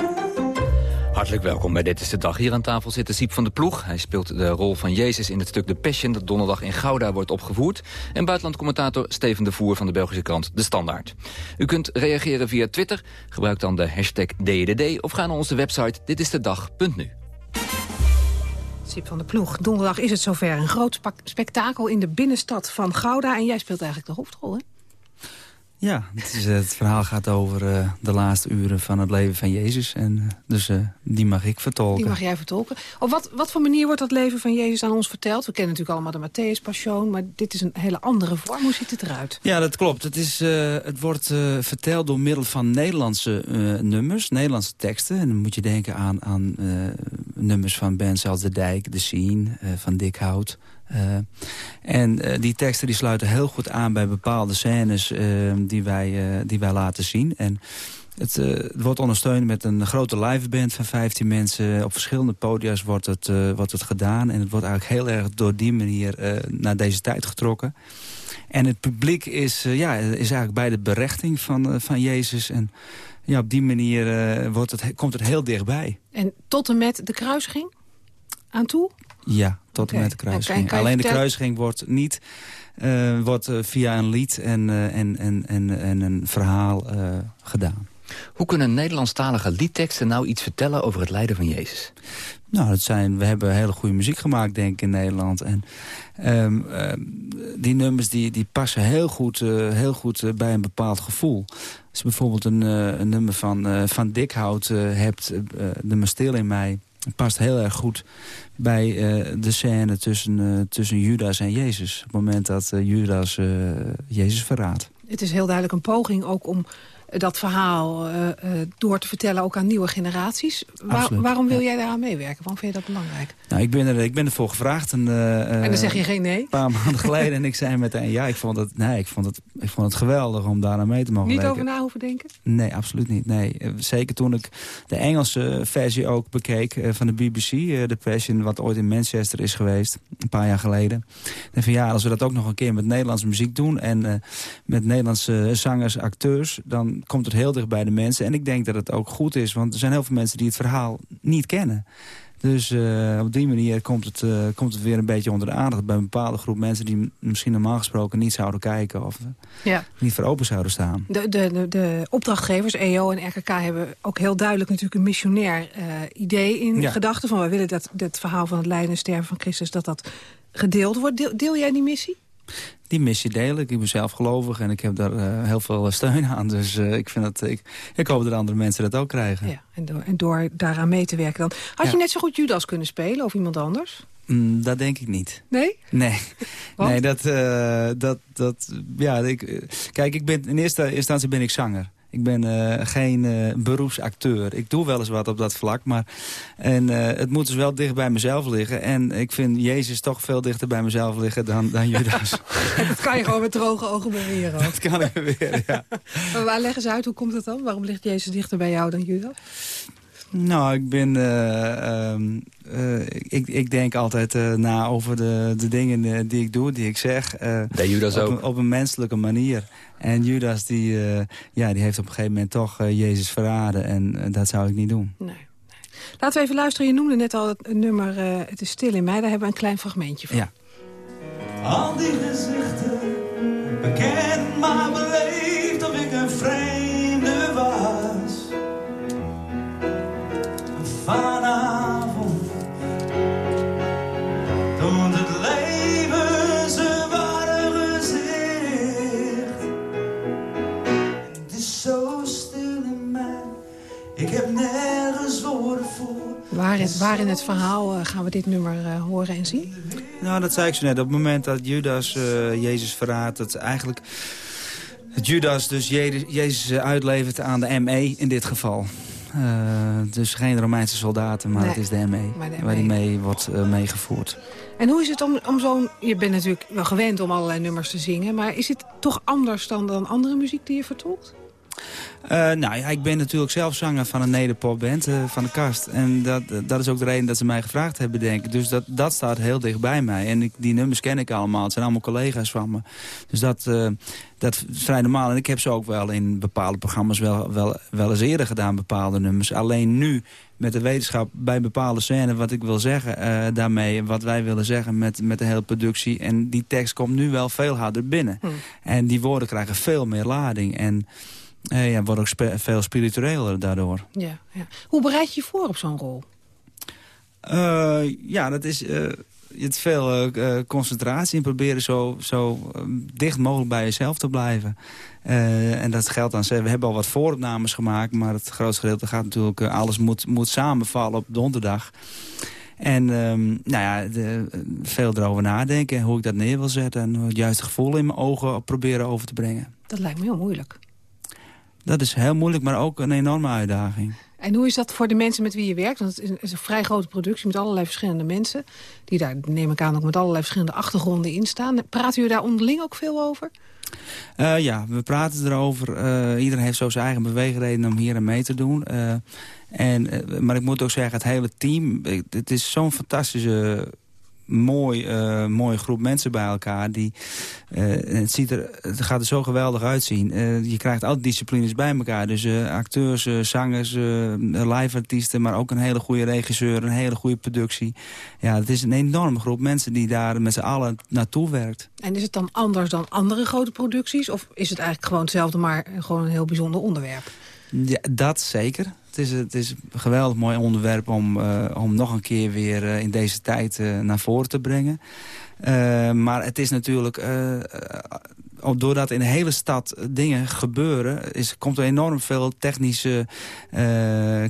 Hartelijk welkom bij Dit is de Dag. Hier aan tafel zit de Siep van de Ploeg. Hij speelt de rol van Jezus in het stuk The Passion... dat donderdag in Gouda wordt opgevoerd. En buitenlandcommentator Steven de Voer van de Belgische krant De Standaard. U kunt reageren via Twitter. Gebruik dan de hashtag DDD of ga naar onze website ditistedag.nu. Siep van de Ploeg, donderdag is het zover. Een groot spektakel in de binnenstad van Gouda. En jij speelt eigenlijk de hoofdrol, hè? Ja, het, is, het, verhaal gaat over uh, de laatste uren van het leven van Jezus. En, uh, dus uh, die mag ik vertolken. Die mag jij vertolken. Op wat, wat voor manier wordt dat leven van Jezus aan ons verteld? We kennen natuurlijk allemaal de Matthäus-passion, maar dit is een hele andere vorm. Hoe ziet het eruit? Ja, dat klopt. Het, is, het wordt verteld door middel van Nederlandse nummers, Nederlandse teksten. En dan moet je denken aan, aan nummers van bands als De Dijk, De Scene, van Dick Hout... Uh, en uh, die teksten die sluiten heel goed aan bij bepaalde scènes uh, die, wij, die wij laten zien. En het, het, wordt ondersteund met een grote liveband van 15 mensen. Op verschillende podia's wordt het, wordt het gedaan. En het wordt eigenlijk heel erg door die manier naar deze tijd getrokken. En het publiek is, ja, is eigenlijk bij de berechting van, van Jezus. En ja, op die manier wordt het, komt het heel dichtbij. En tot en met de kruising aan toe? Ja, tot en met de kruising. Alleen de kruising wordt niet uh, wordt, uh, via een lied en, uh, en, en, en, en een verhaal gedaan. Hoe kunnen Nederlandstalige liedteksten nou iets vertellen over het lijden van Jezus? Nou, dat zijn, we hebben hele goede muziek gemaakt, denk ik, in Nederland. En um, die nummers die, die passen heel goed, uh, heel goed uh, bij een bepaald gevoel. Als je bijvoorbeeld een, uh, een nummer van, van Dikhout hebt, nummer Stil in mij... past heel erg goed bij de scène tussen, tussen Judas en Jezus. Op het moment dat Judas Jezus verraadt. Het is heel duidelijk een poging ook om dat verhaal uh, uh, door te vertellen ook aan nieuwe generaties. Waar, waarom wil jij daaraan meewerken? Waarom vind je dat belangrijk? Nou, ik ben, er, ik ben ervoor gevraagd. En, uh, en dan zeg je geen nee? Een paar maanden geleden. en ik zei meteen ja, ik vond, het, nee, ik, vond het, ik vond het geweldig om daaraan mee te mogen Niet werken. over na hoeven denken? Nee, absoluut niet. Nee. Zeker toen ik de Engelse versie ook bekeek van de BBC. de Passion, wat ooit in Manchester is geweest. Een paar jaar geleden. En van ja, als we dat ook nog een keer met Nederlandse muziek doen. En met Nederlandse zangers, acteurs. Dan komt het heel dicht bij de mensen. En ik denk dat het ook goed is, want er zijn heel veel mensen die het verhaal niet kennen. Dus uh, op die manier komt het, uh, komt het weer een beetje onder de aandacht... bij een bepaalde groep mensen die misschien normaal gesproken niet zouden kijken... of ja. niet voor open zouden staan. De, de, de, de opdrachtgevers, EO en RKK, hebben ook heel duidelijk natuurlijk een missionair uh, idee in ja. gedachten. Van we willen dat het verhaal van het lijden en sterven van Christus, dat dat gedeeld wordt. Deel, deel jij die missie? Die missie deel ik. Ik ben zelf gelovig en ik heb daar uh, heel veel steun aan. Dus uh, ik, vind dat, ik, ik hoop dat andere mensen dat ook krijgen. Ja, en, door, en door daaraan mee te werken dan. Had ja. je net zo goed Judas kunnen spelen of iemand anders? Mm, dat denk ik niet. Nee? Nee. nee, dat, uh, dat, dat, ja, ik, kijk, ik ben, in eerste instantie ben ik zanger. Ik ben uh, geen uh, beroepsacteur. Ik doe wel eens wat op dat vlak. Maar, en uh, het moet dus wel dicht bij mezelf liggen. En ik vind Jezus toch veel dichter bij mezelf liggen dan, dan Judas. dat kan je gewoon met droge ogen beweren. Dat kan ik beweren, ja. maar waar leggen ze uit? Hoe komt het dan? Waarom ligt Jezus dichter bij jou dan Judas? Nou, ik ben... Uh, um, uh, ik, ik denk altijd uh, na over de, de dingen die ik doe, die ik zeg. Bij Judas op, ook? Een, op een menselijke manier. En Judas, die, ja, die heeft op een gegeven moment toch Jezus verraden. En dat zou ik niet doen. Nee. Laten we even luisteren. Je noemde net al het nummer Het is stil in mij. Daar hebben we een klein fragmentje van. Ja. Al die gezichten, bekend maar beleefd of ik een vreemde Vanavond toont het leven zijn ware gezicht. Het is zo stil in mij, ik heb nergens woorden voor. Waar in, waar in het verhaal uh, gaan we dit nummer uh, horen en zien? Nou, dat zei ik zo net. Op het moment dat Judas uh, Jezus verraadt, dat eigenlijk... Dat Judas dus Jezus uitlevert aan de ME in dit geval. Uh, dus geen Romeinse soldaten, maar nee, het is de ME, de waar die mee wordt uh, meegevoerd. En hoe is het om, om zo'n... Je bent natuurlijk wel gewend om allerlei nummers te zingen... maar is het toch anders dan, dan andere muziek die je vertolkt? Uh, nou ja, ik ben natuurlijk zelf zanger van een nederpopband uh, van de kast. En dat, dat is ook de reden dat ze mij gevraagd hebben, denk ik. Dus dat, dat staat heel dicht bij mij. En ik, die nummers ken ik allemaal. Het zijn allemaal collega's van me. Dus dat, uh, dat is vrij normaal. En ik heb ze ook wel in bepaalde programma's wel, wel, wel eens eerder gedaan, bepaalde nummers. Alleen nu met de wetenschap bij bepaalde scènes wat ik wil zeggen daarmee. Wat wij willen zeggen met, met de hele productie. En die tekst komt nu wel veel harder binnen. Hm. En die woorden krijgen veel meer lading. En uh, ja, wordt ook spe veel spiritueler daardoor. Ja, ja. Hoe bereid je je voor op zo'n rol? Uh, ja, dat is... Uh, het veel concentratie en proberen zo, zo uh, dicht mogelijk bij jezelf te blijven. En dat geldt aan ze. We hebben al wat vooropnames gemaakt, maar het grootste gedeelte gaat natuurlijk... alles moet, moet samenvallen op donderdag. En um, nou ja, de, veel erover nadenken hoe ik dat neer wil zetten... en het juiste gevoel in mijn ogen proberen over te brengen. Dat lijkt me heel moeilijk. Dat is heel moeilijk, maar ook een enorme uitdaging. En hoe is dat voor de mensen met wie je werkt? Want het is een vrij grote productie met allerlei verschillende mensen. Die daar, neem ik aan, ook met allerlei verschillende achtergronden in staan. Praten jullie daar onderling ook veel over? Uh, ja, we praten erover. Uh, iedereen heeft zo zijn eigen beweegreden om hier aan mee te doen. Uh, en, maar ik moet ook zeggen, het hele team... Het is zo'n fantastische mooi, uh, mooie groep mensen bij elkaar. Die, uh, het, ziet er, het gaat er zo geweldig uitzien. Uh, je krijgt alle disciplines bij elkaar. Dus acteurs, zangers, live artiesten... maar ook een hele goede regisseur, een hele goede productie. Ja, het is een enorme groep mensen die daar met z'n allen naartoe werkt. En is het dan anders dan andere grote producties? Of is het eigenlijk gewoon hetzelfde, maar gewoon een heel bijzonder onderwerp? Ja, dat zeker. Het is, het is een geweldig mooi onderwerp om, uh, om nog een keer weer uh, in deze tijd uh, naar voren te brengen. maar het is natuurlijk, doordat in de hele stad dingen gebeuren... Is, komt er enorm veel technische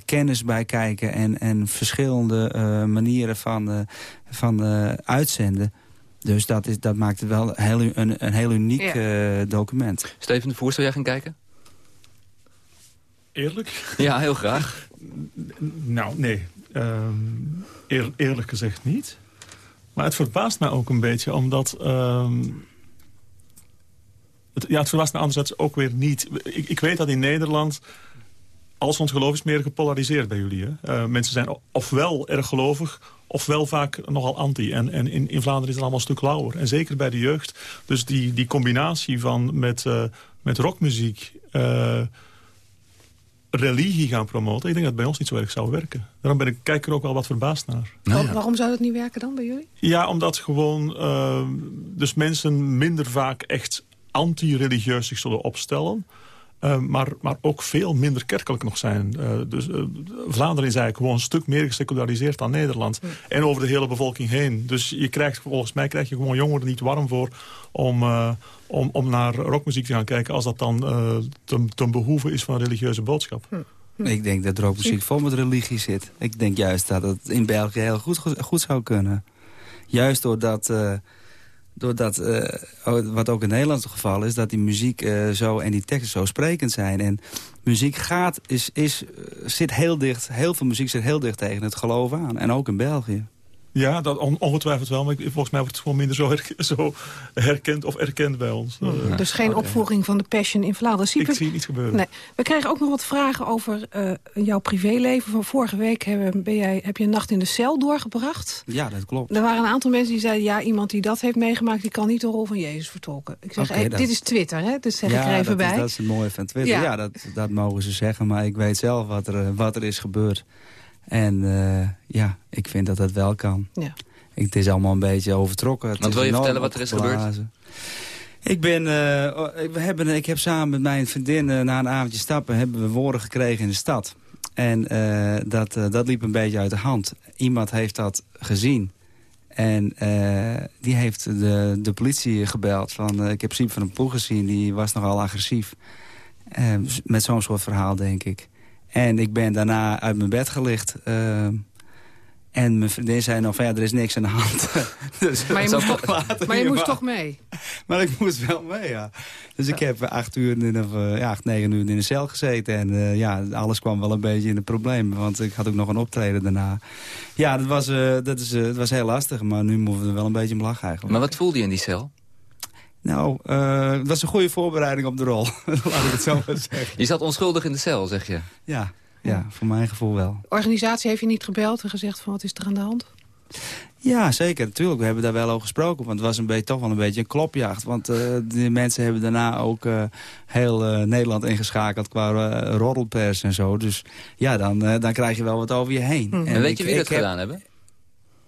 kennis bij kijken... en, en verschillende manieren van, van uitzenden. Dus dat, is, dat maakt het wel heel, een, een heel uniek ja. document. Steven de Voer, zou jij gaan kijken? Eerlijk? Ja, heel graag. nou, nee. Um, eer, eerlijk gezegd niet. Maar het verbaast mij ook een beetje, omdat... Um, het, ja, het verbaast mij anderzijds ook weer niet. Ik, ik weet dat in Nederland... Alles ons geloof is meer gepolariseerd bij jullie. Hè? Uh, mensen zijn ofwel erg gelovig, ofwel vaak nogal anti. En, en in, in Vlaanderen is het allemaal een stuk lauwer. En zeker bij de jeugd. Dus die, die combinatie van met, uh, met rockmuziek... Uh, religie gaan promoten. Ik denk dat het bij ons niet zo erg zou werken. Daarom ben ik, kijk er ook wel wat verbaasd naar. Nou ja. Waarom zou dat niet werken dan bij jullie? Ja, omdat gewoon uh, dus mensen minder vaak echt anti-religieus zich zullen opstellen. Uh, maar, maar ook veel minder kerkelijk nog zijn. Uh, dus uh, Vlaanderen is eigenlijk gewoon een stuk meer geseculariseerd dan Nederland. En over de hele bevolking heen. Dus je krijgt, volgens mij krijg je gewoon jongeren niet warm voor om, om, om naar rockmuziek te gaan kijken... als dat dan ten, ten behoeve is van een religieuze boodschap. Hm. Hm. Ik denk dat rockmuziek vol met religie zit. Ik denk juist dat het in België heel goed, goed zou kunnen. Juist doordat doordat, uh, wat ook in Nederland het geval is... dat die muziek uh, zo en die teksten zo sprekend zijn. En muziek gaat, is, is, zit heel dicht, heel veel muziek zit heel dicht tegen het geloof aan. En ook in België. Ja, dat ongetwijfeld wel. Maar volgens mij wordt het gewoon minder zo, zo herkend of erkend bij ons. Uh, dus geen okay. opvolging van de Passion in Vlaanderen. Ik zie niet gebeuren. Nee. We krijgen ook nog wat vragen over uh, jouw privéleven. Van vorige week hebben, ben jij, heb je een nacht in de cel doorgebracht. Ja, dat klopt. Er waren een aantal mensen die zeiden... ja, iemand die dat heeft meegemaakt... die kan niet de rol van Jezus vertolken. Ik zeg, okay, hey, dit is Twitter, hè? Dus zeg ja, ik er even dat bij. Is, dat is het mooie van Twitter. Ja, ja dat, dat mogen ze zeggen. Maar ik weet zelf wat er, wat er is gebeurd. En uh, ja, ik vind dat dat wel kan. Ja. Ik, het is allemaal een beetje overtrokken. Het Want wil je vertellen wat er is gebeurd? Ik, ben, uh, we hebben, ik heb samen met mijn vriendin uh, na een avondje stappen... hebben we woorden gekregen in de stad. En uh, dat, dat liep een beetje uit de hand. Iemand heeft dat gezien. En die heeft de, de politie gebeld. Van, ik heb Siep van een Poel gezien, die was nogal agressief. met zo'n soort verhaal, denk ik. En ik ben daarna uit mijn bed gelicht... En mijn vriendin zei nog van ja, er is niks aan de hand. dus maar je, moest, toch, maar je moest toch mee? Maar ik moest wel mee, ja. Dus ik heb acht uur, in, of, ja, acht, negen uur in de cel gezeten. En uh, ja, alles kwam wel een beetje in de problemen. Want ik had ook nog een optreden daarna. Ja, dat was, uh, dat is, uh, dat was heel lastig. Maar nu moeten we er wel een beetje om lachen eigenlijk. Maar wat voelde je in die cel? Nou, het was een goede voorbereiding op de rol. Laat ik het zo maar zeggen. Je zat onschuldig in de cel, zeg je? Ja. Ja, voor mijn gevoel wel. De organisatie heeft je niet gebeld en gezegd van wat is er aan de hand? Ja, zeker. Natuurlijk. We hebben daar wel over gesproken. Want het was een beetje, toch wel een beetje een klopjacht. Want uh, die mensen hebben daarna ook uh, heel uh, Nederland ingeschakeld qua roddelpers en zo. Dus ja, dan, dan krijg je wel wat over je heen. En, en weet je wie dat gedaan hebben?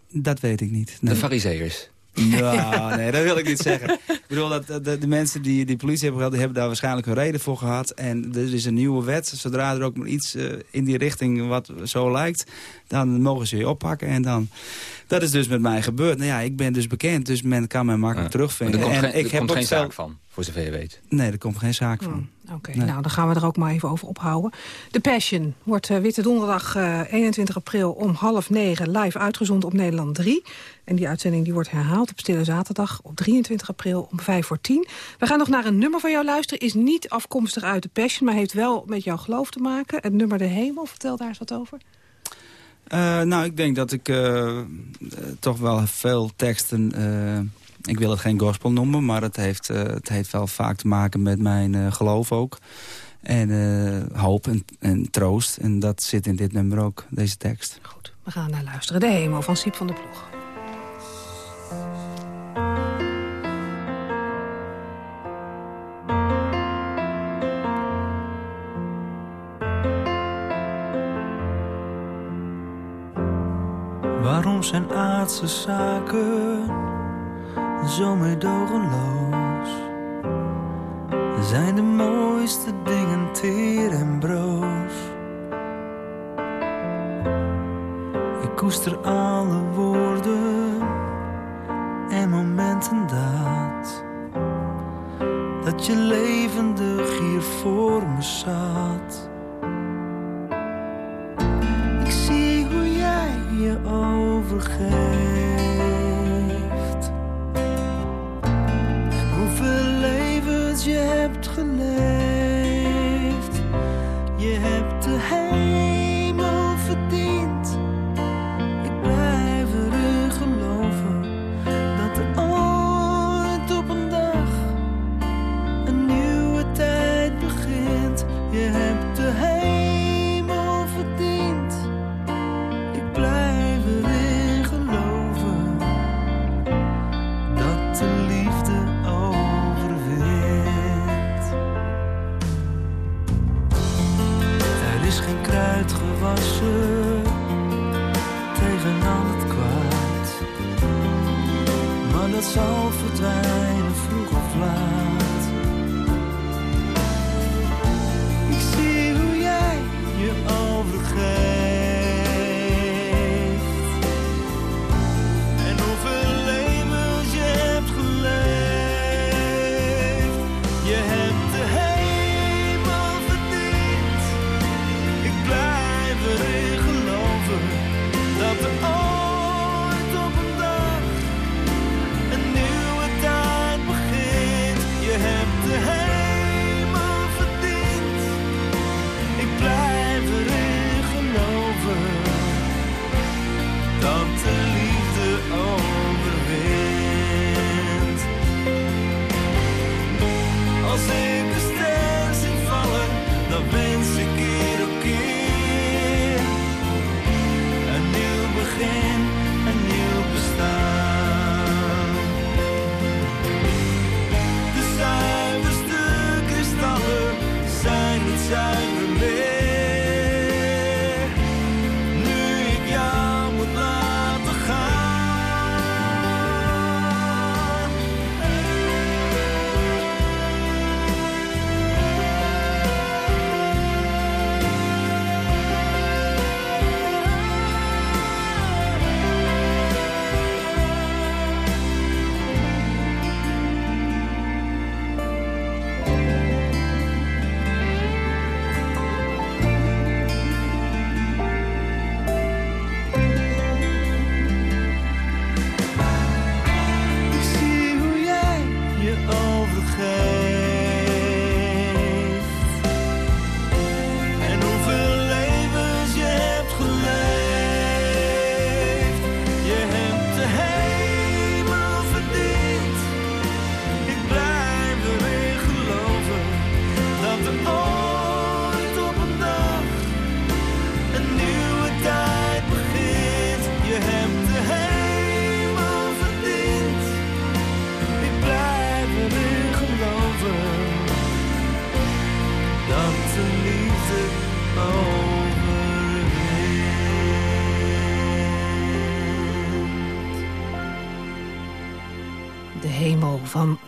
Dat weet ik niet. Nee. De fariseërs. Ja, nee, dat wil ik niet zeggen. Ik bedoel, dat de, de mensen die die politie hebben gehad... die hebben daar waarschijnlijk een reden voor gehad. En er is een nieuwe wet. Zodra er ook maar iets uh, in die richting wat zo lijkt... dan mogen ze je oppakken. En dan... Dat is dus met mij gebeurd. Nou ja, ik ben dus bekend, dus men kan mij makkelijk ja. terugvinden. Maar er komt en geen, ik er heb komt geen zelf... zaak van, voor zover je weet. Nee, er komt geen zaak van. Oké, okay, nee. nou dan gaan we er ook maar even over ophouden. De Passion wordt uh, Witte Donderdag uh, 21 april om half negen live uitgezonden op Nederland 3. En die uitzending die wordt herhaald op Stille Zaterdag op 23 april om 5 voor 10. We gaan nog naar een nummer van jou luisteren. Is niet afkomstig uit de Passion, maar heeft wel met jouw geloof te maken. Het nummer De Hemel, vertel daar eens wat over. Uh, nou, ik denk dat ik toch wel veel teksten ik wil het geen gospel noemen, maar het heeft, eh, het heeft wel vaak te maken met mijn eh, geloof ook. En eh, hoop en, en, troost. En dat zit in dit nummer ook, deze tekst. Goed, we gaan naar luisteren. De hemel van Siep van der Ploeg. Waarom zijn aardse zaken zo meedogenloos. Zijn de mooiste dingen teer en broos. Ik koester alle woorden en momenten dat dat je levendig hier voor me zat. Ik zie hoe jij je overgeeft. Je hebt geleefd.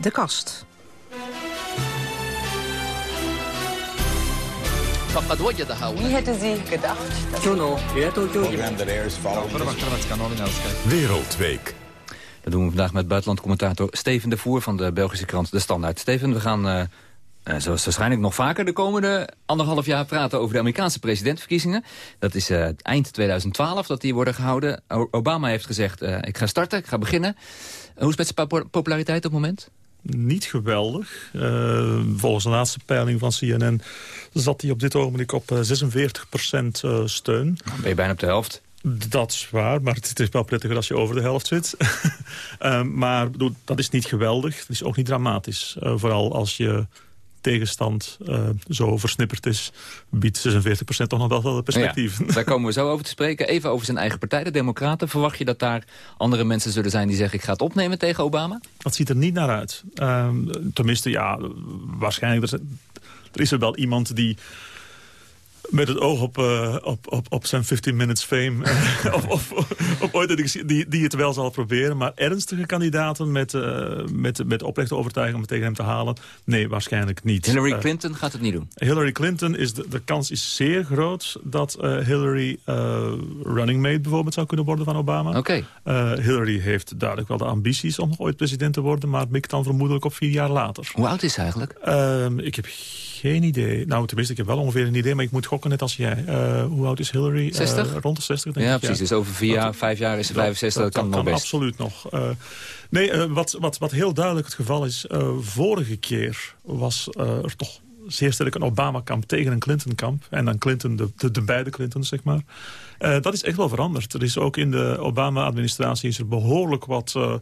de kast. Wie gedacht? Wereldweek. Dat doen we vandaag met buitenlandcommentator Steven de Voer van de Belgische krant De Standaard. Steven, we gaan eh, eh, zoals waarschijnlijk nog vaker de komende anderhalf jaar praten over de Amerikaanse presidentverkiezingen. Dat is eh, eind 2012 dat die worden gehouden. Obama heeft gezegd, ik ga starten, ik ga beginnen. hoe is het met zijn populariteit op het moment? Niet geweldig. Eh, volgens de laatste peiling van CNN zat hij op dit ogenblik op eh, 46% eh, steun. Dan ben je bijna op de helft. Dat is waar, maar het is wel prettiger als je over de helft zit. Eh, maar dat is niet geweldig. Het is ook niet dramatisch. Eh, vooral als je tegenstand eh, zo versnipperd is... biedt 46% toch nog wel wel perspectief. Ja, daar komen we zo over te spreken. Even over zijn eigen partij, de Democraten. Verwacht je dat daar andere mensen zullen zijn die zeggen... ik ga het opnemen tegen Obama? Dat ziet er niet naar uit. Ehm, tenminste, ja, waarschijnlijk... Er, er is er wel iemand die Met het oog op, uh, op, op, op zijn 15 minutes fame. of, of, op ooit die, die het wel zal proberen. Maar ernstige kandidaten met, uh, met, met oprechte overtuiging om tegen hem te halen? Nee, waarschijnlijk niet. Hillary Clinton gaat het niet doen? Hillary Clinton, is de, de kans is zeer groot dat Hillary running mate bijvoorbeeld zou kunnen worden van Obama. Oké. Hillary heeft duidelijk wel de ambities om nog ooit president te worden. Maar mikt dan vermoedelijk op vier jaar later. Hoe oud is hij eigenlijk? Ehm, ik heb geen idee. Nou, tenminste, ik heb wel ongeveer een idee, maar ik moet gokken net als jij. Uh, hoe oud is Hillary? 60? Uh, rond de 60, denk ja, ik. Precies, ja, dus over vier jaar, vijf jaar is ze 65, dat, dat, kan, nog best. absoluut nog. Uh, nee, wat, wat, wat heel duidelijk het geval is, vorige keer was er toch zeer sterk een Obama-kamp tegen een Clinton-kamp. En dan Clinton, de, de, de beide Clintons, zeg maar. Uh, dat is echt wel veranderd. Er is ook in de Obama-administratie is er behoorlijk wat uh,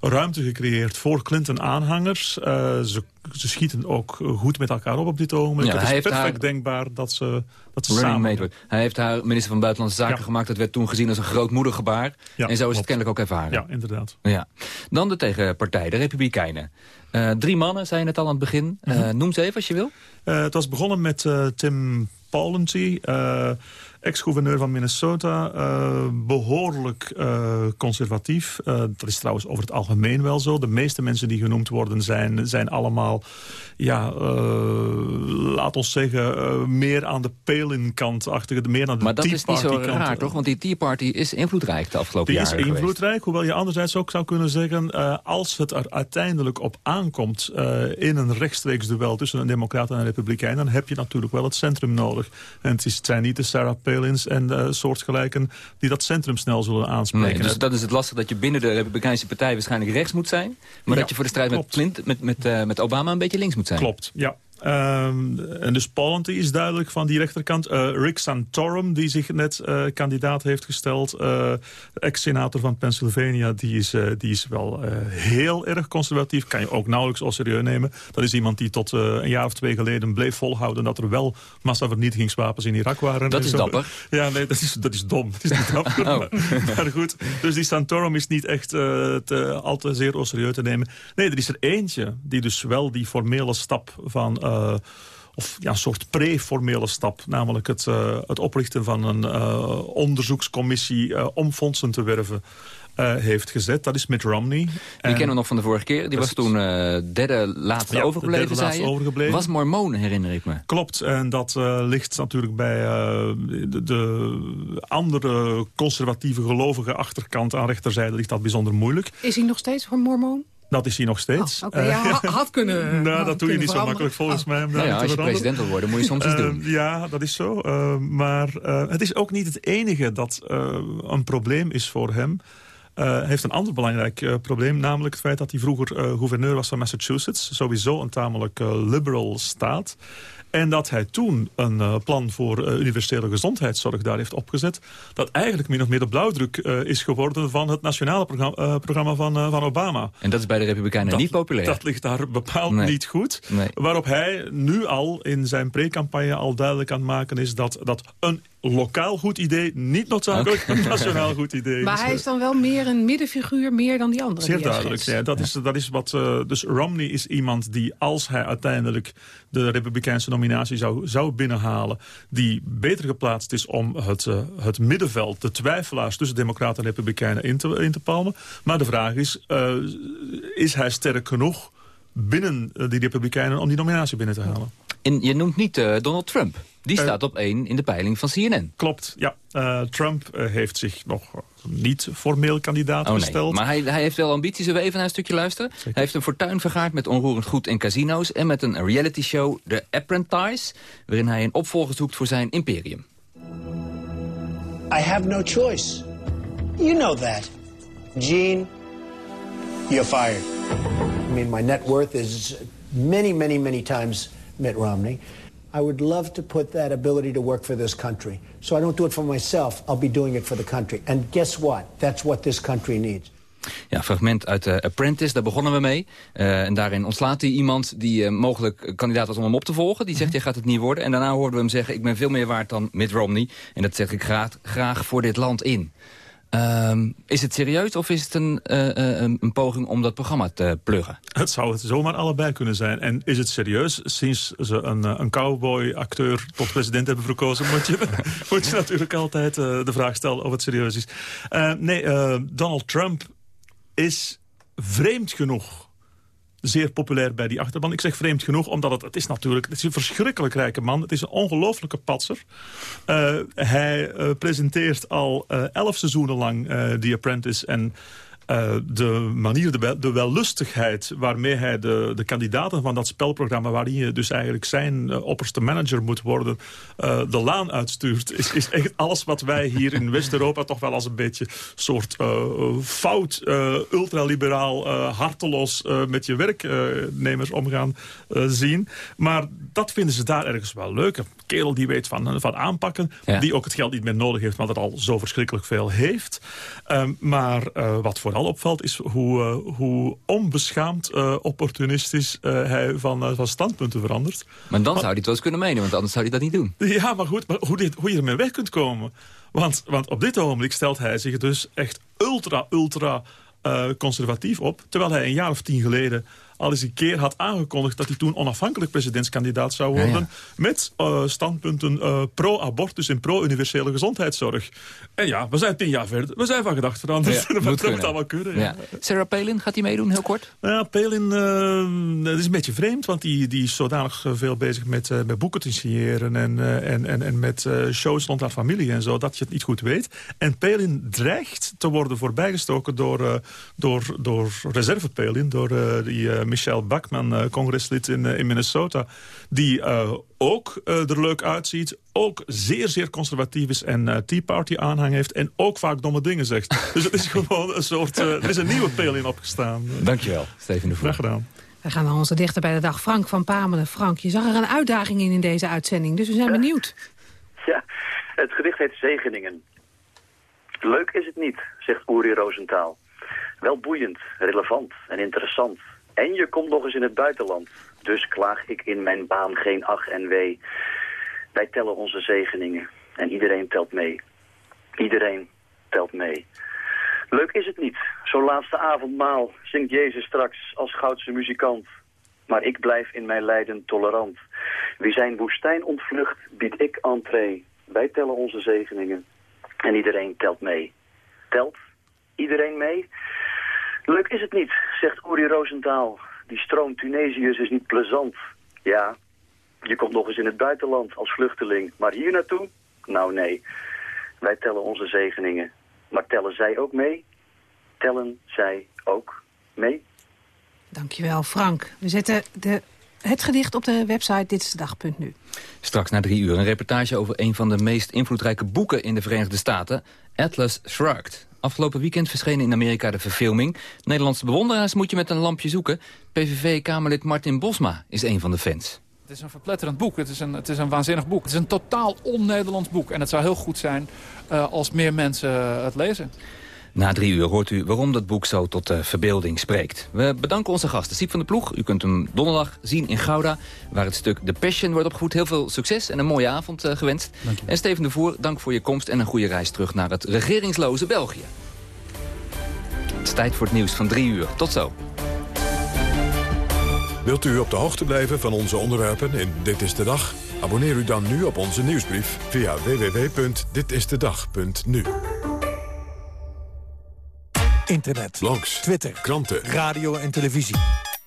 ruimte gecreëerd voor Clinton-aanhangers. Uh, ze, ze, schieten ook goed met elkaar op op dit ogenblik. Ja, het is perfect haar... denkbaar dat ze, dat ze samen... Mate hij heeft haar minister van Buitenlandse Zaken ja. gemaakt. Dat werd toen gezien als een grootmoedergebaar. Ja, en zo is het kennelijk ook ervaren. Ja, inderdaad. Ja. Dan de tegenpartij, de Republikeinen. Uh, drie mannen, zei je het al aan het begin. Mm -hmm. Noem ze even als je wil. Uh, het was begonnen met Tim Pawlenty ex-gouverneur van Minnesota. Uh, behoorlijk uh, conservatief. Uh, dat is trouwens over het algemeen wel zo. De meeste mensen die genoemd worden zijn, zijn allemaal... ja, laat ons zeggen, meer aan de Palin-kant. Meer aan de maar dat is niet zo raar, toch? Want die Tea Party is invloedrijk de afgelopen jaren Die is invloedrijk, hoewel je anderzijds ook zou kunnen zeggen... als het er uiteindelijk op aankomt in een rechtstreeks duel... tussen een democrat en een republikein... dan heb je natuurlijk wel het centrum nodig. En het, is, het zijn niet de Sarah Palins en uh, soortgelijken... die dat centrum snel zullen aanspreken. Nee, dus dat is het lastig dat je binnen de Republikeinse partij waarschijnlijk rechts moet zijn... maar ja, dat je voor de strijd met, Clint, met, met, uh, met Obama een beetje links moet zijn. Klopt, ja. Um, en dus Pawlenty is duidelijk van die rechterkant. Uh, Rick Santorum, die zich net uh, kandidaat heeft gesteld. Uh, Ex-senator van Pennsylvania, die is, die is wel heel erg conservatief. Kan je ook nauwelijks al serieus nemen. Dat is iemand die tot een jaar of twee geleden bleef volhouden... dat er wel massavernietigingswapens in Irak waren. Dat is dapper. Ja, nee, dat is, dat is dom. Dat is niet dapper. oh. maar, maar, goed, dus die Santorum is niet echt te, al te zeer serieus te nemen. Nee, er is er eentje die dus wel die formele stap van... Uh, of ja, een soort pre-formele stap. Namelijk het, uh, het oprichten van een uh, onderzoekscommissie om fondsen te werven. Uh, heeft gezet. Dat is Mitt Romney. Die en kennen we nog van de vorige keer. Die was toen derde laatste ja, overgebleven, derde laatste overgebleven. Was mormoon, herinner ik me. Klopt. En dat ligt natuurlijk bij de, de, andere conservatieve gelovige achterkant aan rechterzijde ligt dat bijzonder moeilijk. Is hij nog steeds voor mormoon? Dat is hij nog steeds. Oh, okay. ja, had kunnen Nou, dat doe je niet zo makkelijk volgens oh. mij. Nou ja, als je president wil worden, moet je soms iets doen. Uh, ja, dat is zo. Uh, maar uh, het is ook niet het enige dat een probleem is voor hem. Hij heeft een ander belangrijk probleem, namelijk het feit dat hij vroeger gouverneur was van Massachusetts. Sowieso een tamelijk liberal staat. En dat hij toen een uh, plan voor uh, universele gezondheidszorg daar heeft opgezet. Dat eigenlijk min of meer de blauwdruk uh, is geworden van het nationale programma, programma van, van Obama. En dat is bij de Republikeinen dat, niet populair? Dat ligt daar bepaald nee. niet goed. Nee. Waarop hij nu al in zijn pre-campagne al duidelijk aan het maken is... dat, dat een lokaal goed idee niet noodzakelijk okay. een nationaal goed idee Maar hij is dan wel meer een middenfiguur, meer dan die andere. Zeer die duidelijk, ja, dat, ja. Is, dat is wat... Uh, dus Romney is iemand die als hij uiteindelijk de Republikeinse nominatie zou, zou binnenhalen... die beter geplaatst is om het, uh, het middenveld, de twijfelaars... tussen democraten en republikeinen in te, in te palmen. Maar de vraag is, uh, is hij sterk genoeg binnen die republikeinen... om die nominatie binnen te halen? En je noemt niet Donald Trump. Die staat op één in de peiling van CNN. Klopt, ja. Uh, Trump uh, heeft zich nog niet formeel kandidaat oh, gesteld. Nee. Maar hij, hij, heeft wel ambities. Zullen we even naar een stukje luisteren? Zeker. Hij heeft een fortuin vergaard met onroerend goed en casino's... en met een reality show, The Apprentice... waarin hij een opvolger zoekt voor zijn imperium. I have no choice. You know that. Gene, you're fired. I mean, my net worth is many, many, many times Mitt Romney. I would love to put that ability to work for this country. So I don't do it for myself. I'll be doing it for the country. And guess what? That's what this country needs. Ja, fragment uit uh, Apprentice, daar begonnen we mee. Uh, en daarin ontslaat hij iemand die uh, mogelijk kandidaat was om hem op te volgen. Die zegt, je gaat het niet worden. En daarna hoorden we hem zeggen, ik ben veel meer waard dan Mitt Romney. En dat zeg ik graag, graag voor dit land in. Ehm, is het serieus of is het een, eh, eh, een, een poging om dat programma te pluggen? Het zou het zomaar allebei kunnen zijn. En is het serieus? Sinds ze een, eh, een cowboy-acteur tot president hebben verkozen... moet je, moet je natuurlijk altijd de vraag stellen of het serieus is. nee, Donald Trump is vreemd genoeg zeer populair bij die achterban. Ik zeg vreemd genoeg, omdat het, het is natuurlijk... Het is een verschrikkelijk rijke man. Het is een ongelofelijke patser. Uh, hij uh, presenteert al uh, elf seizoenen lang The Apprentice... en uh, de manier, de, wellustigheid waarmee hij de, de kandidaten van dat spelprogramma... waarin je dus eigenlijk zijn uh, opperste manager moet worden... Uh, de laan uitstuurt, is, is echt alles wat wij hier in West-Europa... toch wel als een beetje soort fout, ultraliberaal, harteloos... met je werknemers omgaan zien. Maar dat vinden ze daar ergens wel leuk. Kerel die weet van, van aanpakken. Ja. Die ook het geld niet meer nodig heeft, maar dat al zo verschrikkelijk veel heeft. Um, maar wat vooral opvalt is hoe, uh, hoe onbeschaamd uh, opportunistisch hij van, van standpunten verandert. Maar dan zou hij het wel eens kunnen menen, want anders zou hij dat niet doen. Ja, maar goed, maar hoe, dit, hoe je ermee weg kunt komen. Want, want op dit ogenblik stelt hij zich dus echt ultra, ultra conservatief op. Terwijl hij een jaar of tien geleden al eens een keer had aangekondigd... dat hij toen onafhankelijk presidentskandidaat zou worden... Ja, ja. met uh, standpunten uh, pro-abortus en pro-universele gezondheidszorg. En ja, we zijn tien jaar verder. We zijn van gedacht veranderd. Ja, dat moet allemaal kunnen. Ja. Sarah Palin, gaat hij meedoen, heel kort? Ja, Palin uh, dat is een beetje vreemd... want die, die is zodanig veel bezig met, met boeken te signeren... en, en, en, en met shows rond haar familie en zo... dat je het niet goed weet. En Palin dreigt te worden voorbijgestoken door, door, door reserve Palin... door die Michelle Bachman, uh, congreslid in, uh, in Minnesota... die uh, ook er leuk uitziet, ook zeer, zeer conservatief is... en Tea Party aanhang heeft en ook vaak domme dingen zegt. dus het is gewoon een soort... er is een nieuwe peel in opgestaan. Dankjewel, Steven de Voer. Graag gedaan. We gaan naar onze dichter bij de dag, Frank van Pamelen. Frank, je zag er een uitdaging in in deze uitzending, dus we zijn benieuwd. Ja, het gedicht heet Zegeningen. Leuk is het niet, zegt Uri Rosenthal. Wel boeiend, relevant en interessant. En je komt nog eens in het buitenland. Dus klaag ik in mijn baan geen ach en wee. Wij tellen onze zegeningen. En iedereen telt mee. Iedereen telt mee. Leuk is het niet. Zo'n laatste avondmaal zingt Jezus straks als goudse muzikant. Maar ik blijf in mijn lijden tolerant. Wie zijn woestijn ontvlucht, bied ik entree. Wij tellen onze zegeningen. En iedereen telt mee. Telt iedereen mee? Leuk is het niet, zegt Uri Rosenthal. Die stroom Tunesiërs is niet plezant. Ja, je komt nog eens in het buitenland als vluchteling. Maar hier naartoe? Nou nee. Wij tellen onze zegeningen. Maar tellen zij ook mee? Tellen zij ook mee? Dankjewel, Frank. We zetten de, het gedicht op de website ditstedag.nu. Straks na drie uur een reportage over een van de meest invloedrijke boeken in de Verenigde Staten. Atlas Shrugged. Afgelopen weekend verscheen in Amerika de verfilming. Nederlandse bewonderaars moet je met een lampje zoeken. PVV-Kamerlid Martin Bosma is een van de fans. Het is een verpletterend boek. Het is een, het is een waanzinnig boek. Het is een totaal on-Nederlands boek. En het zou heel goed zijn uh, als meer mensen uh, het lezen. Na drie uur hoort u waarom dat boek zo tot de verbeelding spreekt. We bedanken onze gasten. Siep van de Ploeg, u kunt hem donderdag zien in Gouda... waar het stuk The Passion wordt opgevoed. Heel veel succes en een mooie avond uh, gewenst. En Steven de Voer, dank voor je komst en een goede reis terug... naar het regeringsloze België. Het is tijd voor het nieuws van drie uur. Tot zo. Wilt u op de hoogte blijven van onze onderwerpen in Dit is de Dag? Abonneer u dan nu op onze nieuwsbrief via www.ditistedag.nu. Internet, blogs, Twitter, kranten, radio en televisie.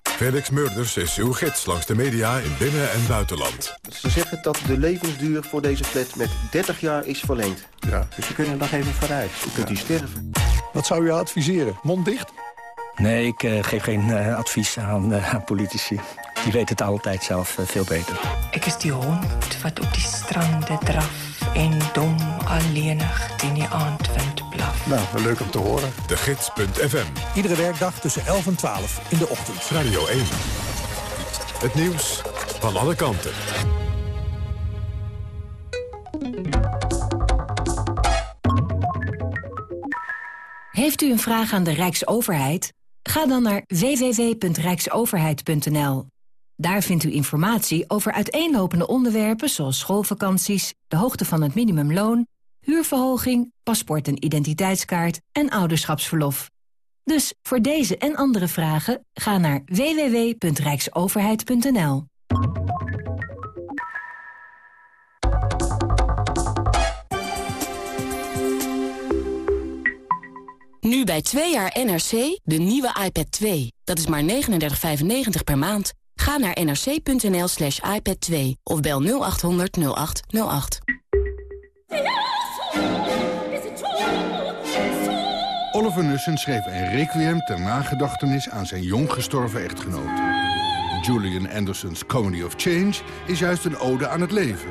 Felix Murders is uw gids langs de media in binnen- en buitenland. Ze zeggen dat de levensduur voor deze flat met 30 jaar is verlengd. Ja. Dus we kunnen nog even vooruit. U kunt u sterven. Wat zou u adviseren? Mond dicht? Nee, ik uh, geef geen uh, advies aan, uh, aan, politici. Die weten het altijd zelf veel beter. Ik is die hond wat op die stranden draf... en dom alleenig in die aandwind blaf. Nou, leuk om te horen. De Gids.fm. Iedere werkdag tussen 11 en 12 in de ochtend. Radio 1. Het nieuws van alle kanten. Heeft u een vraag aan de Rijksoverheid? Ga dan naar www.rijksoverheid.nl. Daar vindt u informatie over uiteenlopende onderwerpen zoals schoolvakanties, de hoogte van het minimumloon, huurverhoging, paspoort en identiteitskaart en ouderschapsverlof. Dus voor deze en andere vragen ga naar www.rijksoverheid.nl. Nu bij 2 jaar NRC de nieuwe iPad 2. Dat is maar 39,95 per maand. Ga naar nrc.nl slash iPad 2 of bel 0800 0808. Oliver Nussen schreef een requiem ter nagedachtenis aan zijn jong gestorven echtgenoot. Julian Anderson's Comedy of Change is juist een ode aan het leven.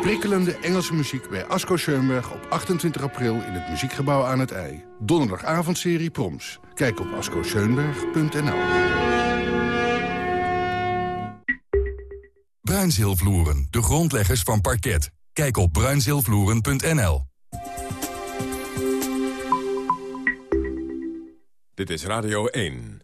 Prikkelende Engelse muziek bij Asko Schoenberg op 28 april in het Muziekgebouw aan het IJ. Donderdagavondserie Proms. Kijk op ascoscheunberg.nl. Bruinzeelvloeren, de grondleggers van parket. Kijk op bruinzeelvloeren.nl. Dit is Radio 1.